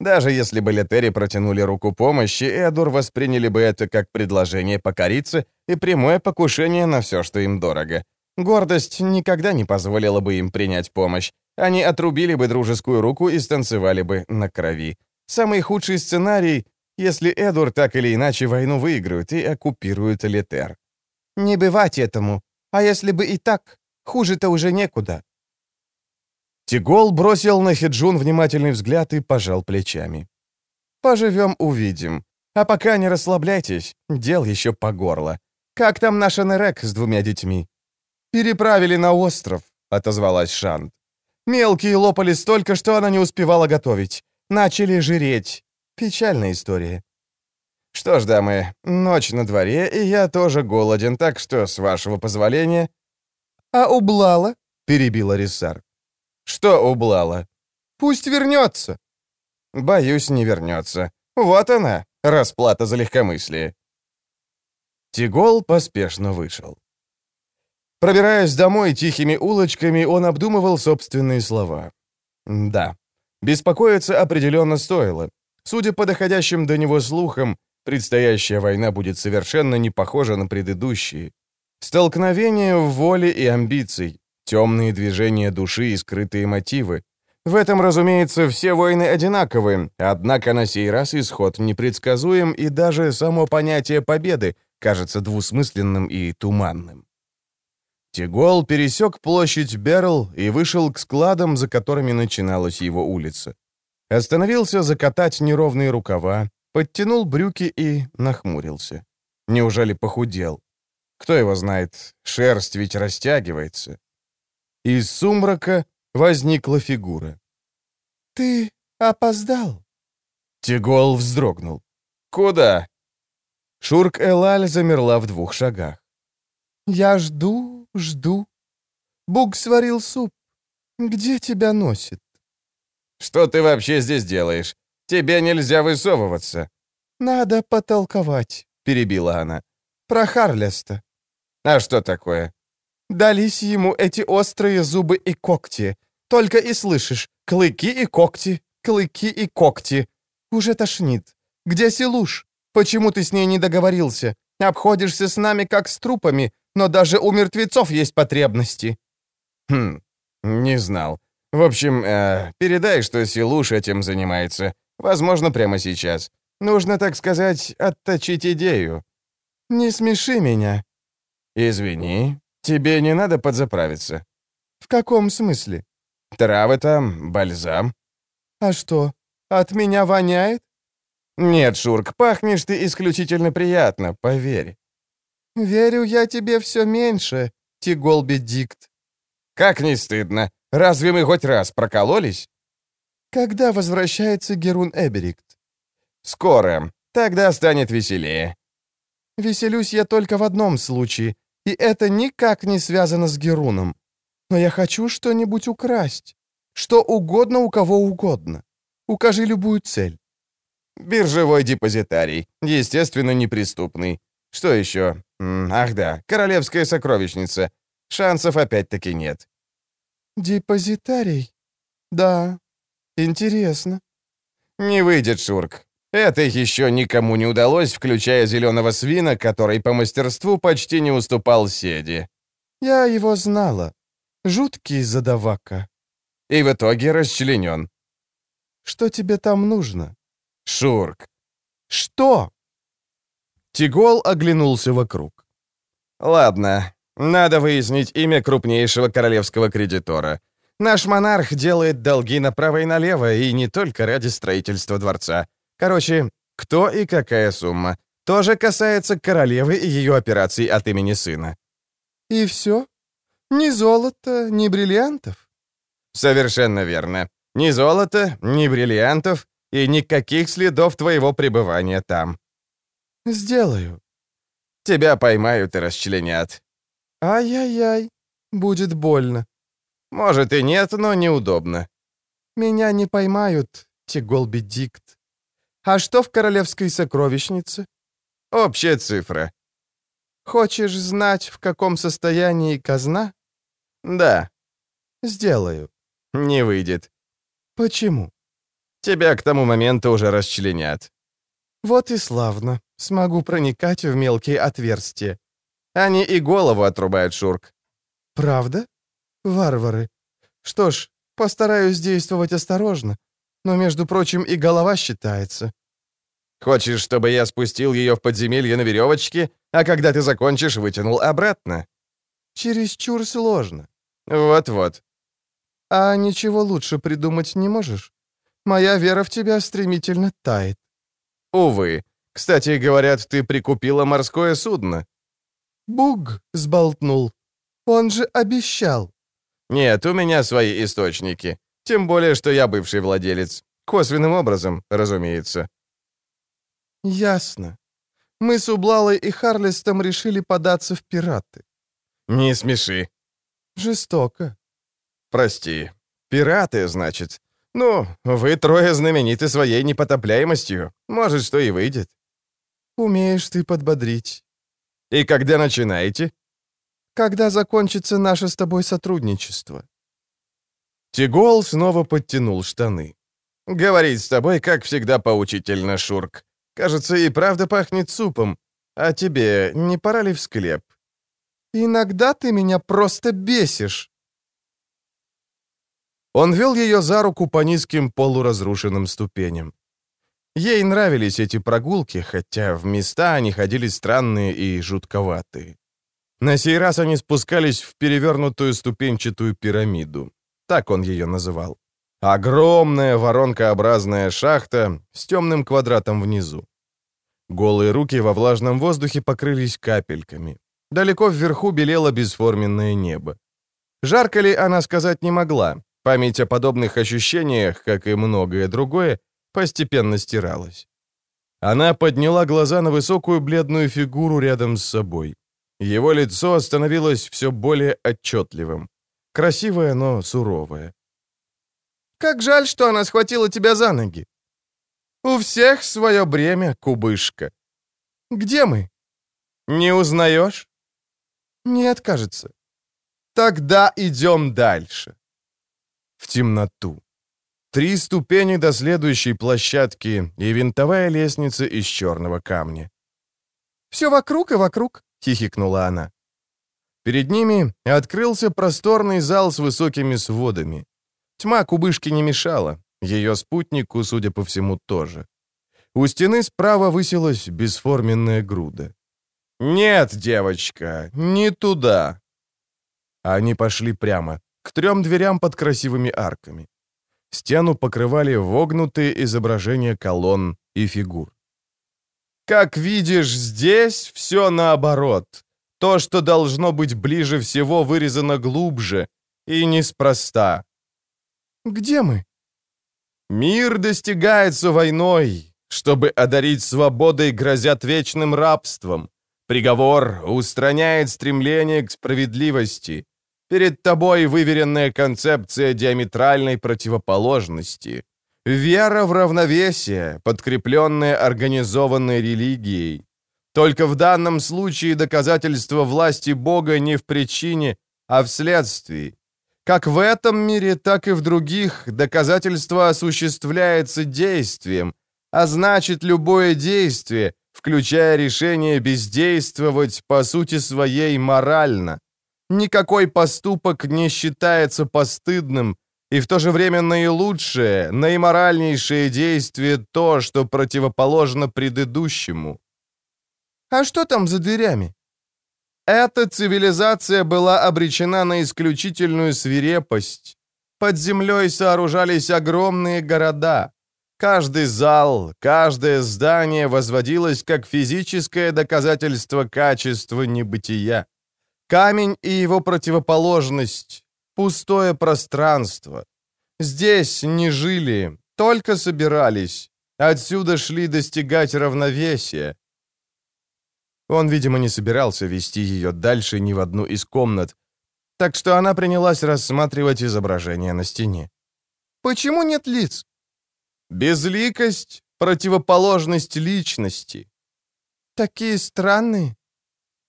Даже если бы Летери протянули руку помощи, Эдур восприняли бы это как предложение покориться и прямое покушение на все, что им дорого. Гордость никогда не позволила бы им принять помощь. Они отрубили бы дружескую руку и станцевали бы на крови. Самый худший сценарий если Эдур так или иначе войну выиграют и оккупируют Летер. Не бывать этому. А если бы и так, хуже-то уже некуда. Тигол бросил на Хеджун внимательный взгляд и пожал плечами. «Поживем, увидим. А пока не расслабляйтесь, дел еще по горло. Как там наша Нерек с двумя детьми?» «Переправили на остров», — отозвалась Шант. «Мелкие лопали столько, что она не успевала готовить. Начали жиреть. Печальная история. Что ж, дамы, ночь на дворе, и я тоже голоден, так что, с вашего позволения... А ублала? Перебила Рисар. Что ублала? Пусть вернется. Боюсь, не вернется. Вот она, расплата за легкомыслие. Тигол поспешно вышел. Пробираясь домой тихими улочками, он обдумывал собственные слова. Да, беспокоиться определенно стоило. Судя по доходящим до него слухам, предстоящая война будет совершенно не похожа на предыдущие. Столкновение в воле и амбиций, темные движения души и скрытые мотивы. В этом, разумеется, все войны одинаковы, однако на сей раз исход непредсказуем, и даже само понятие победы кажется двусмысленным и туманным. Тигол пересек площадь Берл и вышел к складам, за которыми начиналась его улица. Остановился закатать неровные рукава, подтянул брюки и нахмурился. Неужели похудел? Кто его знает, шерсть ведь растягивается. Из сумрака возникла фигура. «Ты опоздал?» Тигол вздрогнул. «Куда?» Шурк-Элаль замерла в двух шагах. «Я жду, жду. Буг сварил суп. Где тебя носит?» Что ты вообще здесь делаешь? Тебе нельзя высовываться». «Надо потолковать», — перебила она. «Про Харлеста». «А что такое?» «Дались ему эти острые зубы и когти. Только и слышишь, клыки и когти, клыки и когти. Уже тошнит. Где Силуш? Почему ты с ней не договорился? Обходишься с нами как с трупами, но даже у мертвецов есть потребности». «Хм, не знал. В общем, э, передай, что Силуш этим занимается. Возможно, прямо сейчас. Нужно, так сказать, отточить идею. Не смеши меня. Извини, тебе не надо подзаправиться. В каком смысле? Травы там, бальзам. А что, от меня воняет? Нет, Шурк, пахнешь ты исключительно приятно, поверь. Верю я тебе все меньше, Тигол Бедикт. Как не стыдно. Разве мы хоть раз прокололись?» «Когда возвращается Герун Эберикт?» «Скоро. Тогда станет веселее». «Веселюсь я только в одном случае, И это никак не связано с Геруном. Но я хочу что-нибудь украсть. Что угодно у кого угодно. Укажи любую цель. Биржевой депозитарий. Естественно, неприступный. Что еще? Ах да, королевская сокровищница. Шансов опять-таки нет. Депозитарий? Да. Интересно. Не выйдет, Шурк. Это еще никому не удалось, включая зеленого свина, который по мастерству почти не уступал Седи. Я его знала. Жуткий задавака. И в итоге расчленен. Что тебе там нужно? Шурк. Что? Тигол оглянулся вокруг. Ладно, надо выяснить имя крупнейшего королевского кредитора. Наш монарх делает долги направо и налево, и не только ради строительства дворца. Короче, кто и какая сумма. Тоже касается королевы и ее операций от имени сына. И все? Ни золота, ни бриллиантов? Совершенно верно. Ни золота, ни бриллиантов и никаких следов твоего пребывания там. Сделаю. Тебя поймают и расчленят. Ай-яй-яй, будет больно. Может и нет, но неудобно. Меня не поймают, Тиголби-дикт. А что в королевской сокровищнице? Общая цифра. Хочешь знать, в каком состоянии казна? Да. Сделаю. Не выйдет. Почему? Тебя к тому моменту уже расчленят. Вот и славно. Смогу проникать в мелкие отверстия. Они и голову отрубают, Шурк. Правда? Варвары. Что ж, постараюсь действовать осторожно. Но, между прочим, и голова считается. Хочешь, чтобы я спустил ее в подземелье на веревочке, а когда ты закончишь, вытянул обратно? Чересчур сложно. Вот-вот. А ничего лучше придумать не можешь? Моя вера в тебя стремительно тает. Увы. Кстати, говорят, ты прикупила морское судно. Буг сболтнул. Он же обещал. Нет, у меня свои источники. Тем более, что я бывший владелец. Косвенным образом, разумеется. Ясно. Мы с Ублалой и Харлистом решили податься в пираты. Не смеши. Жестоко. Прости. Пираты, значит. Ну, вы трое знамениты своей непотопляемостью. Может, что и выйдет. Умеешь ты подбодрить. И когда начинаете? Когда закончится наше с тобой сотрудничество. Тигол снова подтянул штаны. «Говорить с тобой, как всегда, поучительно, Шурк. Кажется, и правда пахнет супом. А тебе не пора ли в склеп?» «Иногда ты меня просто бесишь». Он вел ее за руку по низким полуразрушенным ступеням. Ей нравились эти прогулки, хотя в места они ходили странные и жутковатые. На сей раз они спускались в перевернутую ступенчатую пирамиду. Так он ее называл. Огромная воронкообразная шахта с темным квадратом внизу. Голые руки во влажном воздухе покрылись капельками. Далеко вверху белело бесформенное небо. Жарко ли она сказать не могла. Память о подобных ощущениях, как и многое другое, постепенно стиралась. Она подняла глаза на высокую бледную фигуру рядом с собой. Его лицо становилось все более отчетливым. Красивое, но суровое. «Как жаль, что она схватила тебя за ноги!» «У всех свое бремя, кубышка!» «Где мы?» «Не узнаешь?» «Нет, кажется». «Тогда идем дальше». В темноту. Три ступени до следующей площадки и винтовая лестница из черного камня. «Все вокруг и вокруг», — хихикнула она. Перед ними открылся просторный зал с высокими сводами. Тьма кубышки не мешала, ее спутнику, судя по всему, тоже. У стены справа высилась бесформенная груда. «Нет, девочка, не туда!» Они пошли прямо, к трем дверям под красивыми арками. Стену покрывали вогнутые изображения колонн и фигур. «Как видишь, здесь все наоборот. То, что должно быть ближе всего, вырезано глубже, и неспроста. Где мы? Мир достигается войной, чтобы одарить свободой, грозят вечным рабством. Приговор устраняет стремление к справедливости. Перед тобой выверенная концепция диаметральной противоположности. Вера в равновесие, подкрепленная организованной религией. Только в данном случае доказательство власти Бога не в причине, а в следствии. Как в этом мире, так и в других доказательство осуществляется действием, а значит, любое действие, включая решение бездействовать, по сути своей морально. Никакой поступок не считается постыдным, и в то же время наилучшее, наиморальнейшее действие то, что противоположно предыдущему. А что там за дверями? Эта цивилизация была обречена на исключительную свирепость. Под землей сооружались огромные города. Каждый зал, каждое здание возводилось как физическое доказательство качества небытия. Камень и его противоположность — пустое пространство. Здесь не жили, только собирались. Отсюда шли достигать равновесия. Он, видимо, не собирался вести ее дальше ни в одну из комнат, так что она принялась рассматривать изображение на стене. «Почему нет лиц?» «Безликость — противоположность личности». «Такие странные».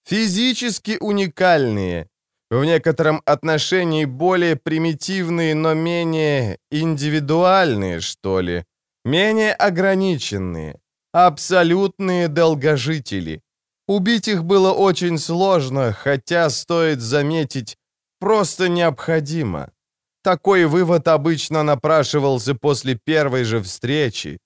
«Физически уникальные. В некотором отношении более примитивные, но менее индивидуальные, что ли. Менее ограниченные. Абсолютные долгожители. Убить их было очень сложно, хотя, стоит заметить, просто необходимо. Такой вывод обычно напрашивался после первой же встречи.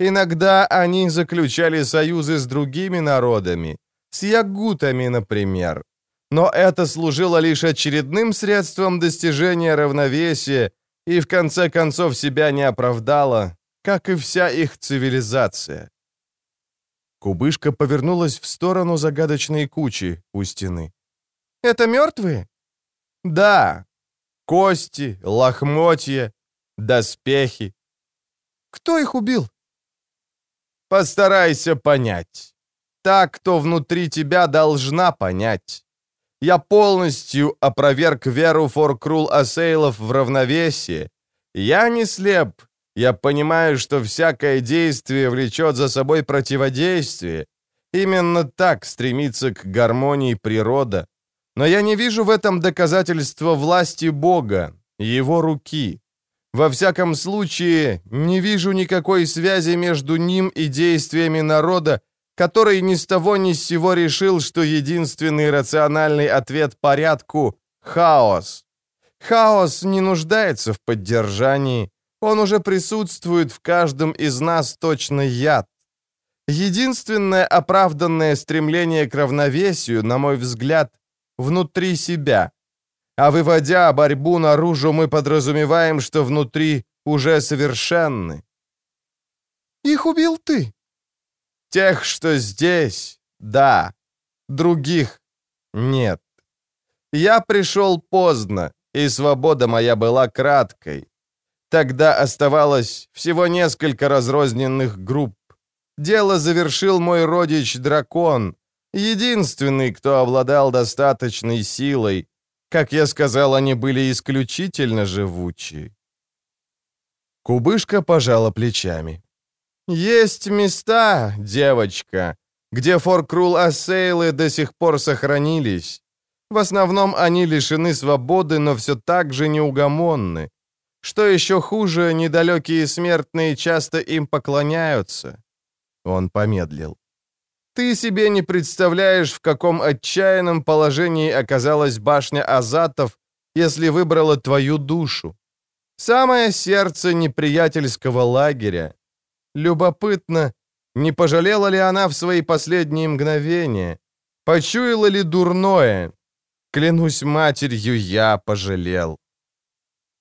Иногда они заключали союзы с другими народами, с ягутами, например. Но это служило лишь очередным средством достижения равновесия и в конце концов себя не оправдало, как и вся их цивилизация. Кубышка повернулась в сторону загадочной кучи у стены. «Это мертвые?» «Да. Кости, лохмотья, доспехи». «Кто их убил?» «Постарайся понять. Та, кто внутри тебя, должна понять. Я полностью опроверг веру Форкрул Асейлов в равновесие. Я не слеп, я понимаю, что всякое действие влечет за собой противодействие. Именно так стремится к гармонии природа. Но я не вижу в этом доказательства власти Бога, Его руки. Во всяком случае, не вижу никакой связи между ним и действиями народа, который ни с того ни с сего решил, что единственный рациональный ответ порядку — хаос. Хаос не нуждается в поддержании, он уже присутствует в каждом из нас точно яд. Единственное оправданное стремление к равновесию, на мой взгляд, внутри себя. А выводя борьбу наружу, мы подразумеваем, что внутри уже совершенны. Их убил ты? Тех, что здесь, да. Других нет. Я пришел поздно, и свобода моя была краткой. Тогда оставалось всего несколько разрозненных групп. Дело завершил мой родич-дракон, единственный, кто обладал достаточной силой. Как я сказал, они были исключительно живучи. Кубышка пожала плечами. «Есть места, девочка, где форкрул-ассейлы до сих пор сохранились. В основном они лишены свободы, но все так же неугомонны. Что еще хуже, недалекие смертные часто им поклоняются. Он помедлил. Ты себе не представляешь, в каком отчаянном положении оказалась башня Азатов, если выбрала твою душу. Самое сердце неприятельского лагеря. Любопытно, не пожалела ли она в свои последние мгновения? Почуяла ли дурное? Клянусь матерью, я пожалел.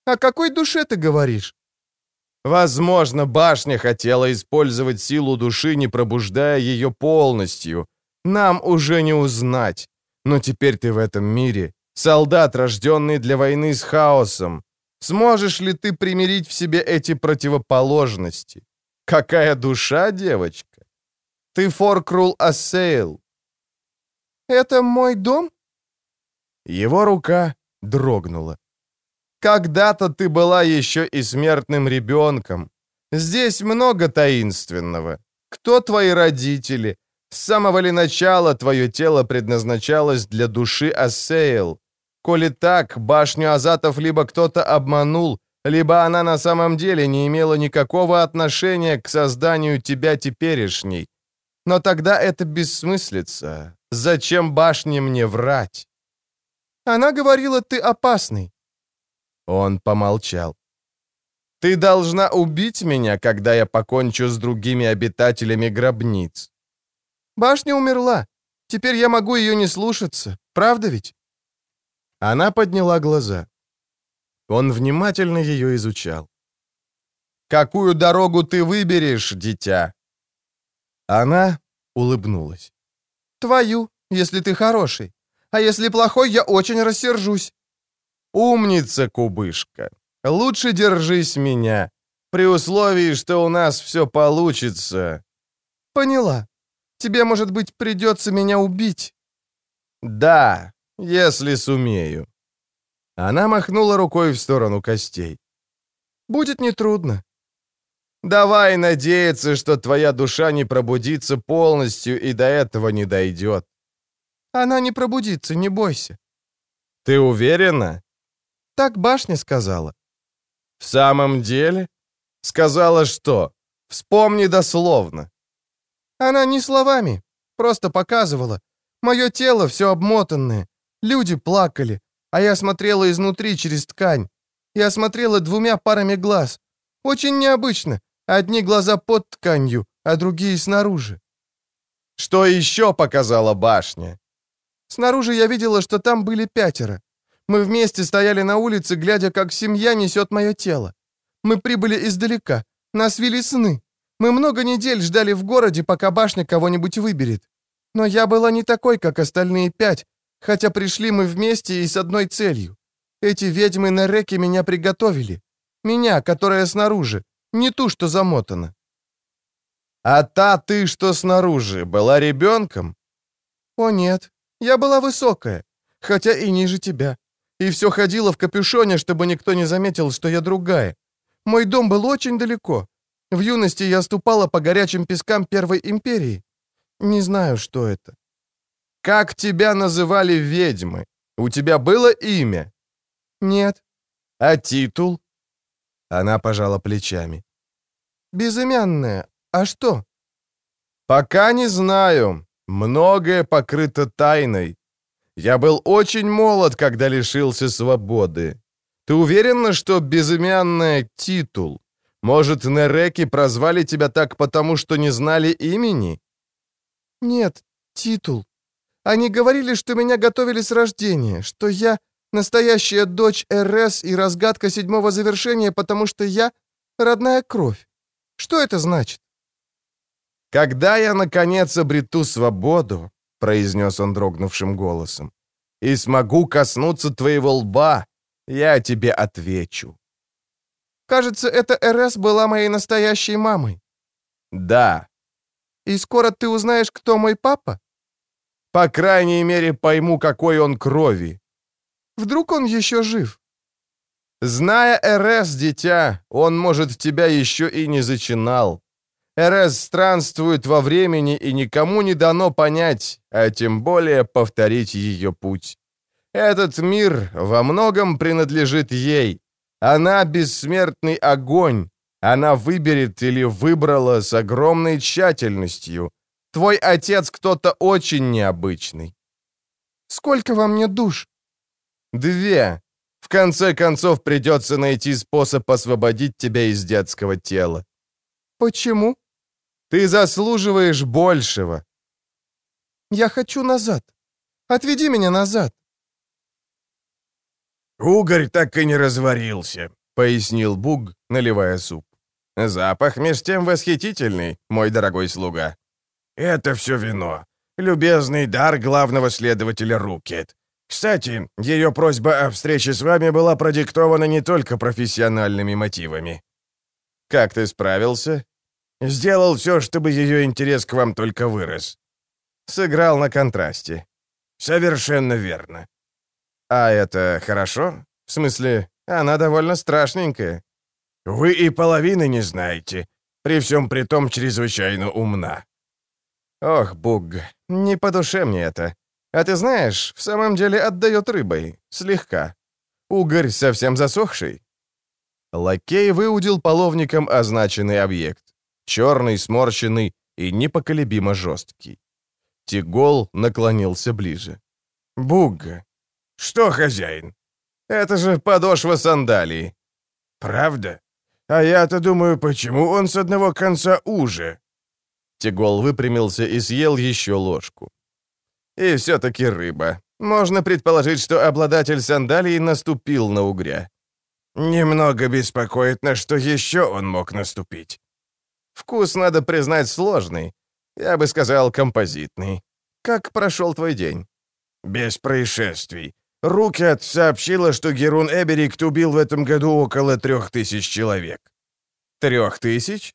О какой душе ты говоришь?» Возможно, башня хотела использовать силу души, не пробуждая ее полностью. Нам уже не узнать. Но теперь ты в этом мире. Солдат, рожденный для войны с хаосом. Сможешь ли ты примирить в себе эти противоположности? Какая душа, девочка? Ты Форкрул Ассейл. Это мой дом?» Его рука дрогнула. «Когда-то ты была еще и смертным ребенком. Здесь много таинственного. Кто твои родители? С самого ли начала твое тело предназначалось для души Ассейл? Коли так, башню Азатов либо кто-то обманул, либо она на самом деле не имела никакого отношения к созданию тебя теперешней. Но тогда это бессмыслица. Зачем башне мне врать? Она говорила, ты опасный. Он помолчал. Ты должна убить меня, когда я покончу с другими обитателями гробниц. Башня умерла. Теперь я могу ее не слушаться. Правда ведь? Она подняла глаза. Он внимательно ее изучал. «Какую дорогу ты выберешь, дитя?» Она улыбнулась. «Твою, если ты хороший. А если плохой, я очень рассержусь». «Умница, кубышка. Лучше держись меня, при условии, что у нас все получится». «Поняла. Тебе, может быть, придется меня убить?» «Да, если сумею». Она махнула рукой в сторону костей. «Будет нетрудно. Давай надеяться, что твоя душа не пробудится полностью и до этого не дойдет. Она не пробудится, не бойся. Ты уверена? Так башня сказала. В самом деле? Сказала что? Вспомни дословно. Она не словами, просто показывала. Мое тело все обмотанное. Люди плакали, а я смотрела изнутри через ткань. Я смотрела двумя парами глаз. Очень необычно. Одни глаза под тканью, а другие снаружи. Что еще показала башня? Снаружи я видела, что там были пятеро. Мы вместе стояли на улице, глядя, как семья несет мое тело. Мы прибыли издалека. Нас вели сны. Мы много недель ждали в городе, пока башня кого-нибудь выберет. Но я была не такой, как остальные пять, хотя пришли мы вместе и с одной целью. Эти ведьмы на реке меня приготовили. Меня, которая снаружи, не ту, что замотана. А та ты, что снаружи, была ребенком? О, нет. Я была высокая, хотя и ниже тебя. И все ходила в капюшоне, чтобы никто не заметил, что я другая. Мой дом был очень далеко. В юности я ступала по горячим пескам Первой Империи. Не знаю, что это. Как тебя называли ведьмы? У тебя было имя? Нет. А титул? Она пожала плечами. «Безымянная. А что?» «Пока не знаю. Многое покрыто тайной. Я был очень молод, когда лишился свободы. Ты уверена, что безымянная — титул? Может, Нереки прозвали тебя так потому, что не знали имени?» «Нет, титул. Они говорили, что меня готовили с рождения, что я Настоящая дочь РС и разгадка седьмого завершения, потому что я родная кровь. Что это значит? «Когда я, наконец, обрету свободу», — произнес он дрогнувшим голосом, «и смогу коснуться твоего лба, я тебе отвечу». «Кажется, эта РС была моей настоящей мамой». «Да». «И скоро ты узнаешь, кто мой папа?» «По крайней мере, пойму, какой он крови. Вдруг он еще жив? Зная РС, дитя, он, может, тебя еще и не зачинал. РС странствует во времени, и никому не дано понять, а тем более повторить ее путь. Этот мир во многом принадлежит ей. Она бессмертный огонь. Она выберет или выбрала с огромной тщательностью. Твой отец кто-то очень необычный. Сколько во мне душ? Две. В конце концов придется найти способ освободить тебя из детского тела. Почему? Ты заслуживаешь большего. Я хочу назад. Отведи меня назад. «Угорь так и не разварился», — пояснил Буг, наливая суп. «Запах меж тем восхитительный, мой дорогой слуга». «Это все вино. Любезный дар главного следователя Рукет. Кстати, ее просьба о встрече с вами была продиктована не только профессиональными мотивами. Как ты справился? Сделал все, чтобы ее интерес к вам только вырос. Сыграл на контрасте. Совершенно верно. А это хорошо? В смысле, она довольно страшненькая. Вы и половины не знаете. При всем при том чрезвычайно умна. Ох, Буг, не по душе мне это. А ты знаешь, в самом деле отдает рыбой. Слегка. Угорь совсем засохший. Лакей выудил половником означенный объект. Черный, сморщенный и непоколебимо жесткий. Тигол наклонился ближе. «Буг, что, хозяин?» «Это же подошва сандалии». «Правда? А я-то думаю, почему он с одного конца уже?» Тигол выпрямился и съел еще ложку. «И все-таки рыба. Можно предположить, что обладатель сандалии наступил на угря». «Немного беспокоит, на что еще он мог наступить». «Вкус, надо признать, сложный. Я бы сказал, композитный. Как прошел твой день?» «Без происшествий. Рукет сообщила, что Герун Эберикт убил в этом году около трех тысяч человек». «Трех тысяч?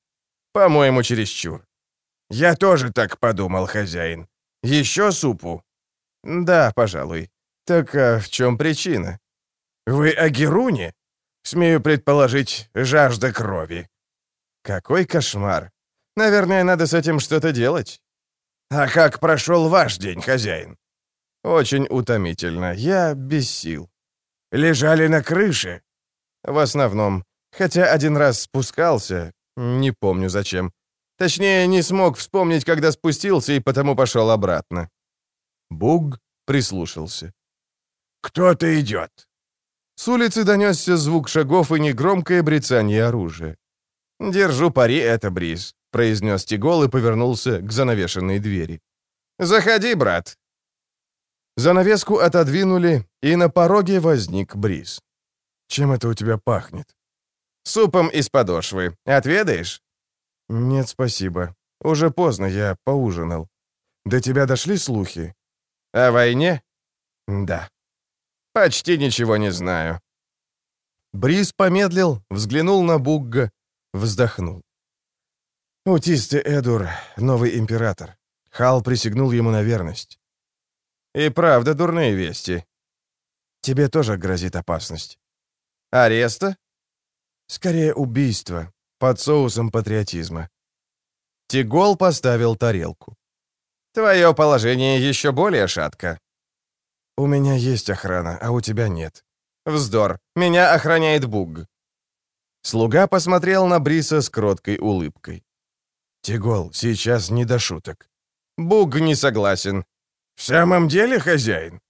По-моему, чересчур». «Я тоже так подумал, хозяин. Еще супу?» «Да, пожалуй. Так а в чем причина?» «Вы о Геруне? Смею предположить, жажда крови». «Какой кошмар. Наверное, надо с этим что-то делать». «А как прошел ваш день, хозяин?» «Очень утомительно. Я без сил». «Лежали на крыше?» «В основном. Хотя один раз спускался. Не помню зачем. Точнее, не смог вспомнить, когда спустился, и потому пошел обратно». Буг прислушался. «Кто-то идет». С улицы донесся звук шагов и негромкое брецание оружия. «Держу пари, это Бриз», — произнес Тигол и повернулся к занавешенной двери. «Заходи, брат». Занавеску отодвинули, и на пороге возник Бриз. «Чем это у тебя пахнет?» «Супом из подошвы. Отведаешь?» «Нет, спасибо. Уже поздно, я поужинал. До тебя дошли слухи?» «О войне?» «Да». «Почти ничего не знаю». Бриз помедлил, взглянул на Бугга, вздохнул. «Утисты Эдур, новый император. Хал присягнул ему на верность». «И правда дурные вести». «Тебе тоже грозит опасность». «Ареста?» «Скорее убийство, под соусом патриотизма». Тигол поставил тарелку. «Твое положение еще более шатко». «У меня есть охрана, а у тебя нет». «Вздор. Меня охраняет Буг». Слуга посмотрел на Бриса с кроткой улыбкой. «Тигол, сейчас не до шуток». Буг не согласен. «В самом деле, хозяин?»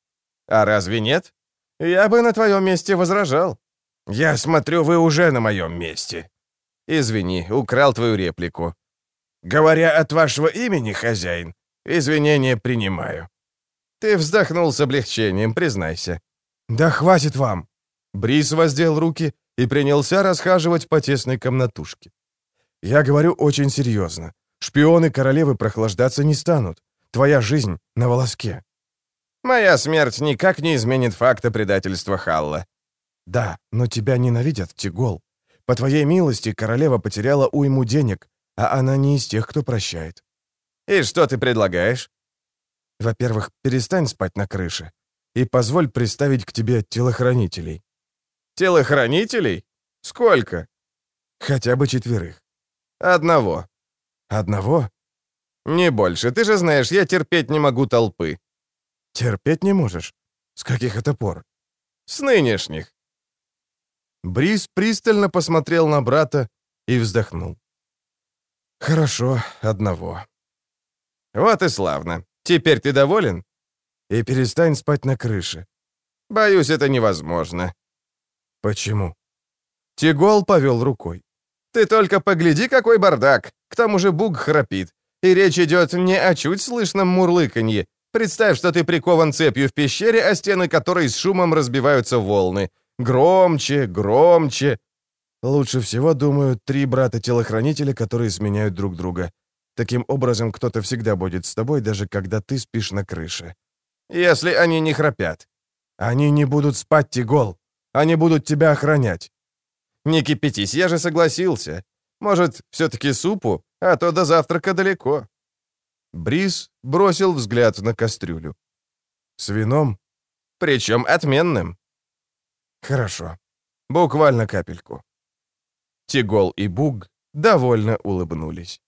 «А разве нет? Я бы на твоем месте возражал». «Я смотрю, вы уже на моем месте». «Извини, украл твою реплику». «Говоря от вашего имени, хозяин, извинения принимаю». Ты вздохнул с облегчением, признайся. «Да хватит вам!» Брис воздел руки и принялся расхаживать по тесной комнатушке. «Я говорю очень серьезно. Шпионы королевы прохлаждаться не станут. Твоя жизнь на волоске». «Моя смерть никак не изменит факта предательства Халла». «Да, но тебя ненавидят, Тигол. По твоей милости королева потеряла уйму денег, а она не из тех, кто прощает». «И что ты предлагаешь?» «Во-первых, перестань спать на крыше и позволь приставить к тебе телохранителей». «Телохранителей? Сколько?» «Хотя бы четверых». «Одного». «Одного?» «Не больше. Ты же знаешь, я терпеть не могу толпы». «Терпеть не можешь? С каких это пор?» «С нынешних». Бриз пристально посмотрел на брата и вздохнул. «Хорошо, одного». «Вот и славно. Теперь ты доволен?» «И перестань спать на крыше». «Боюсь, это невозможно». «Почему?» Тигол повел рукой. «Ты только погляди, какой бардак! К тому же Буг храпит. И речь идет не о чуть слышном мурлыканье. Представь, что ты прикован цепью в пещере, о стены которой с шумом разбиваются волны. Громче, громче!» «Лучше всего, думаю, три брата-телохранителя, которые сменяют друг друга. Таким образом, кто-то всегда будет с тобой, даже когда ты спишь на крыше». «Если они не храпят». «Они не будут спать, Тигол. Они будут тебя охранять». «Не кипятись, я же согласился. Может, все-таки супу, а то до завтрака далеко». Бриз бросил взгляд на кастрюлю. С вином? Причем отменным. Хорошо. Буквально капельку. Тигол и Буг довольно улыбнулись.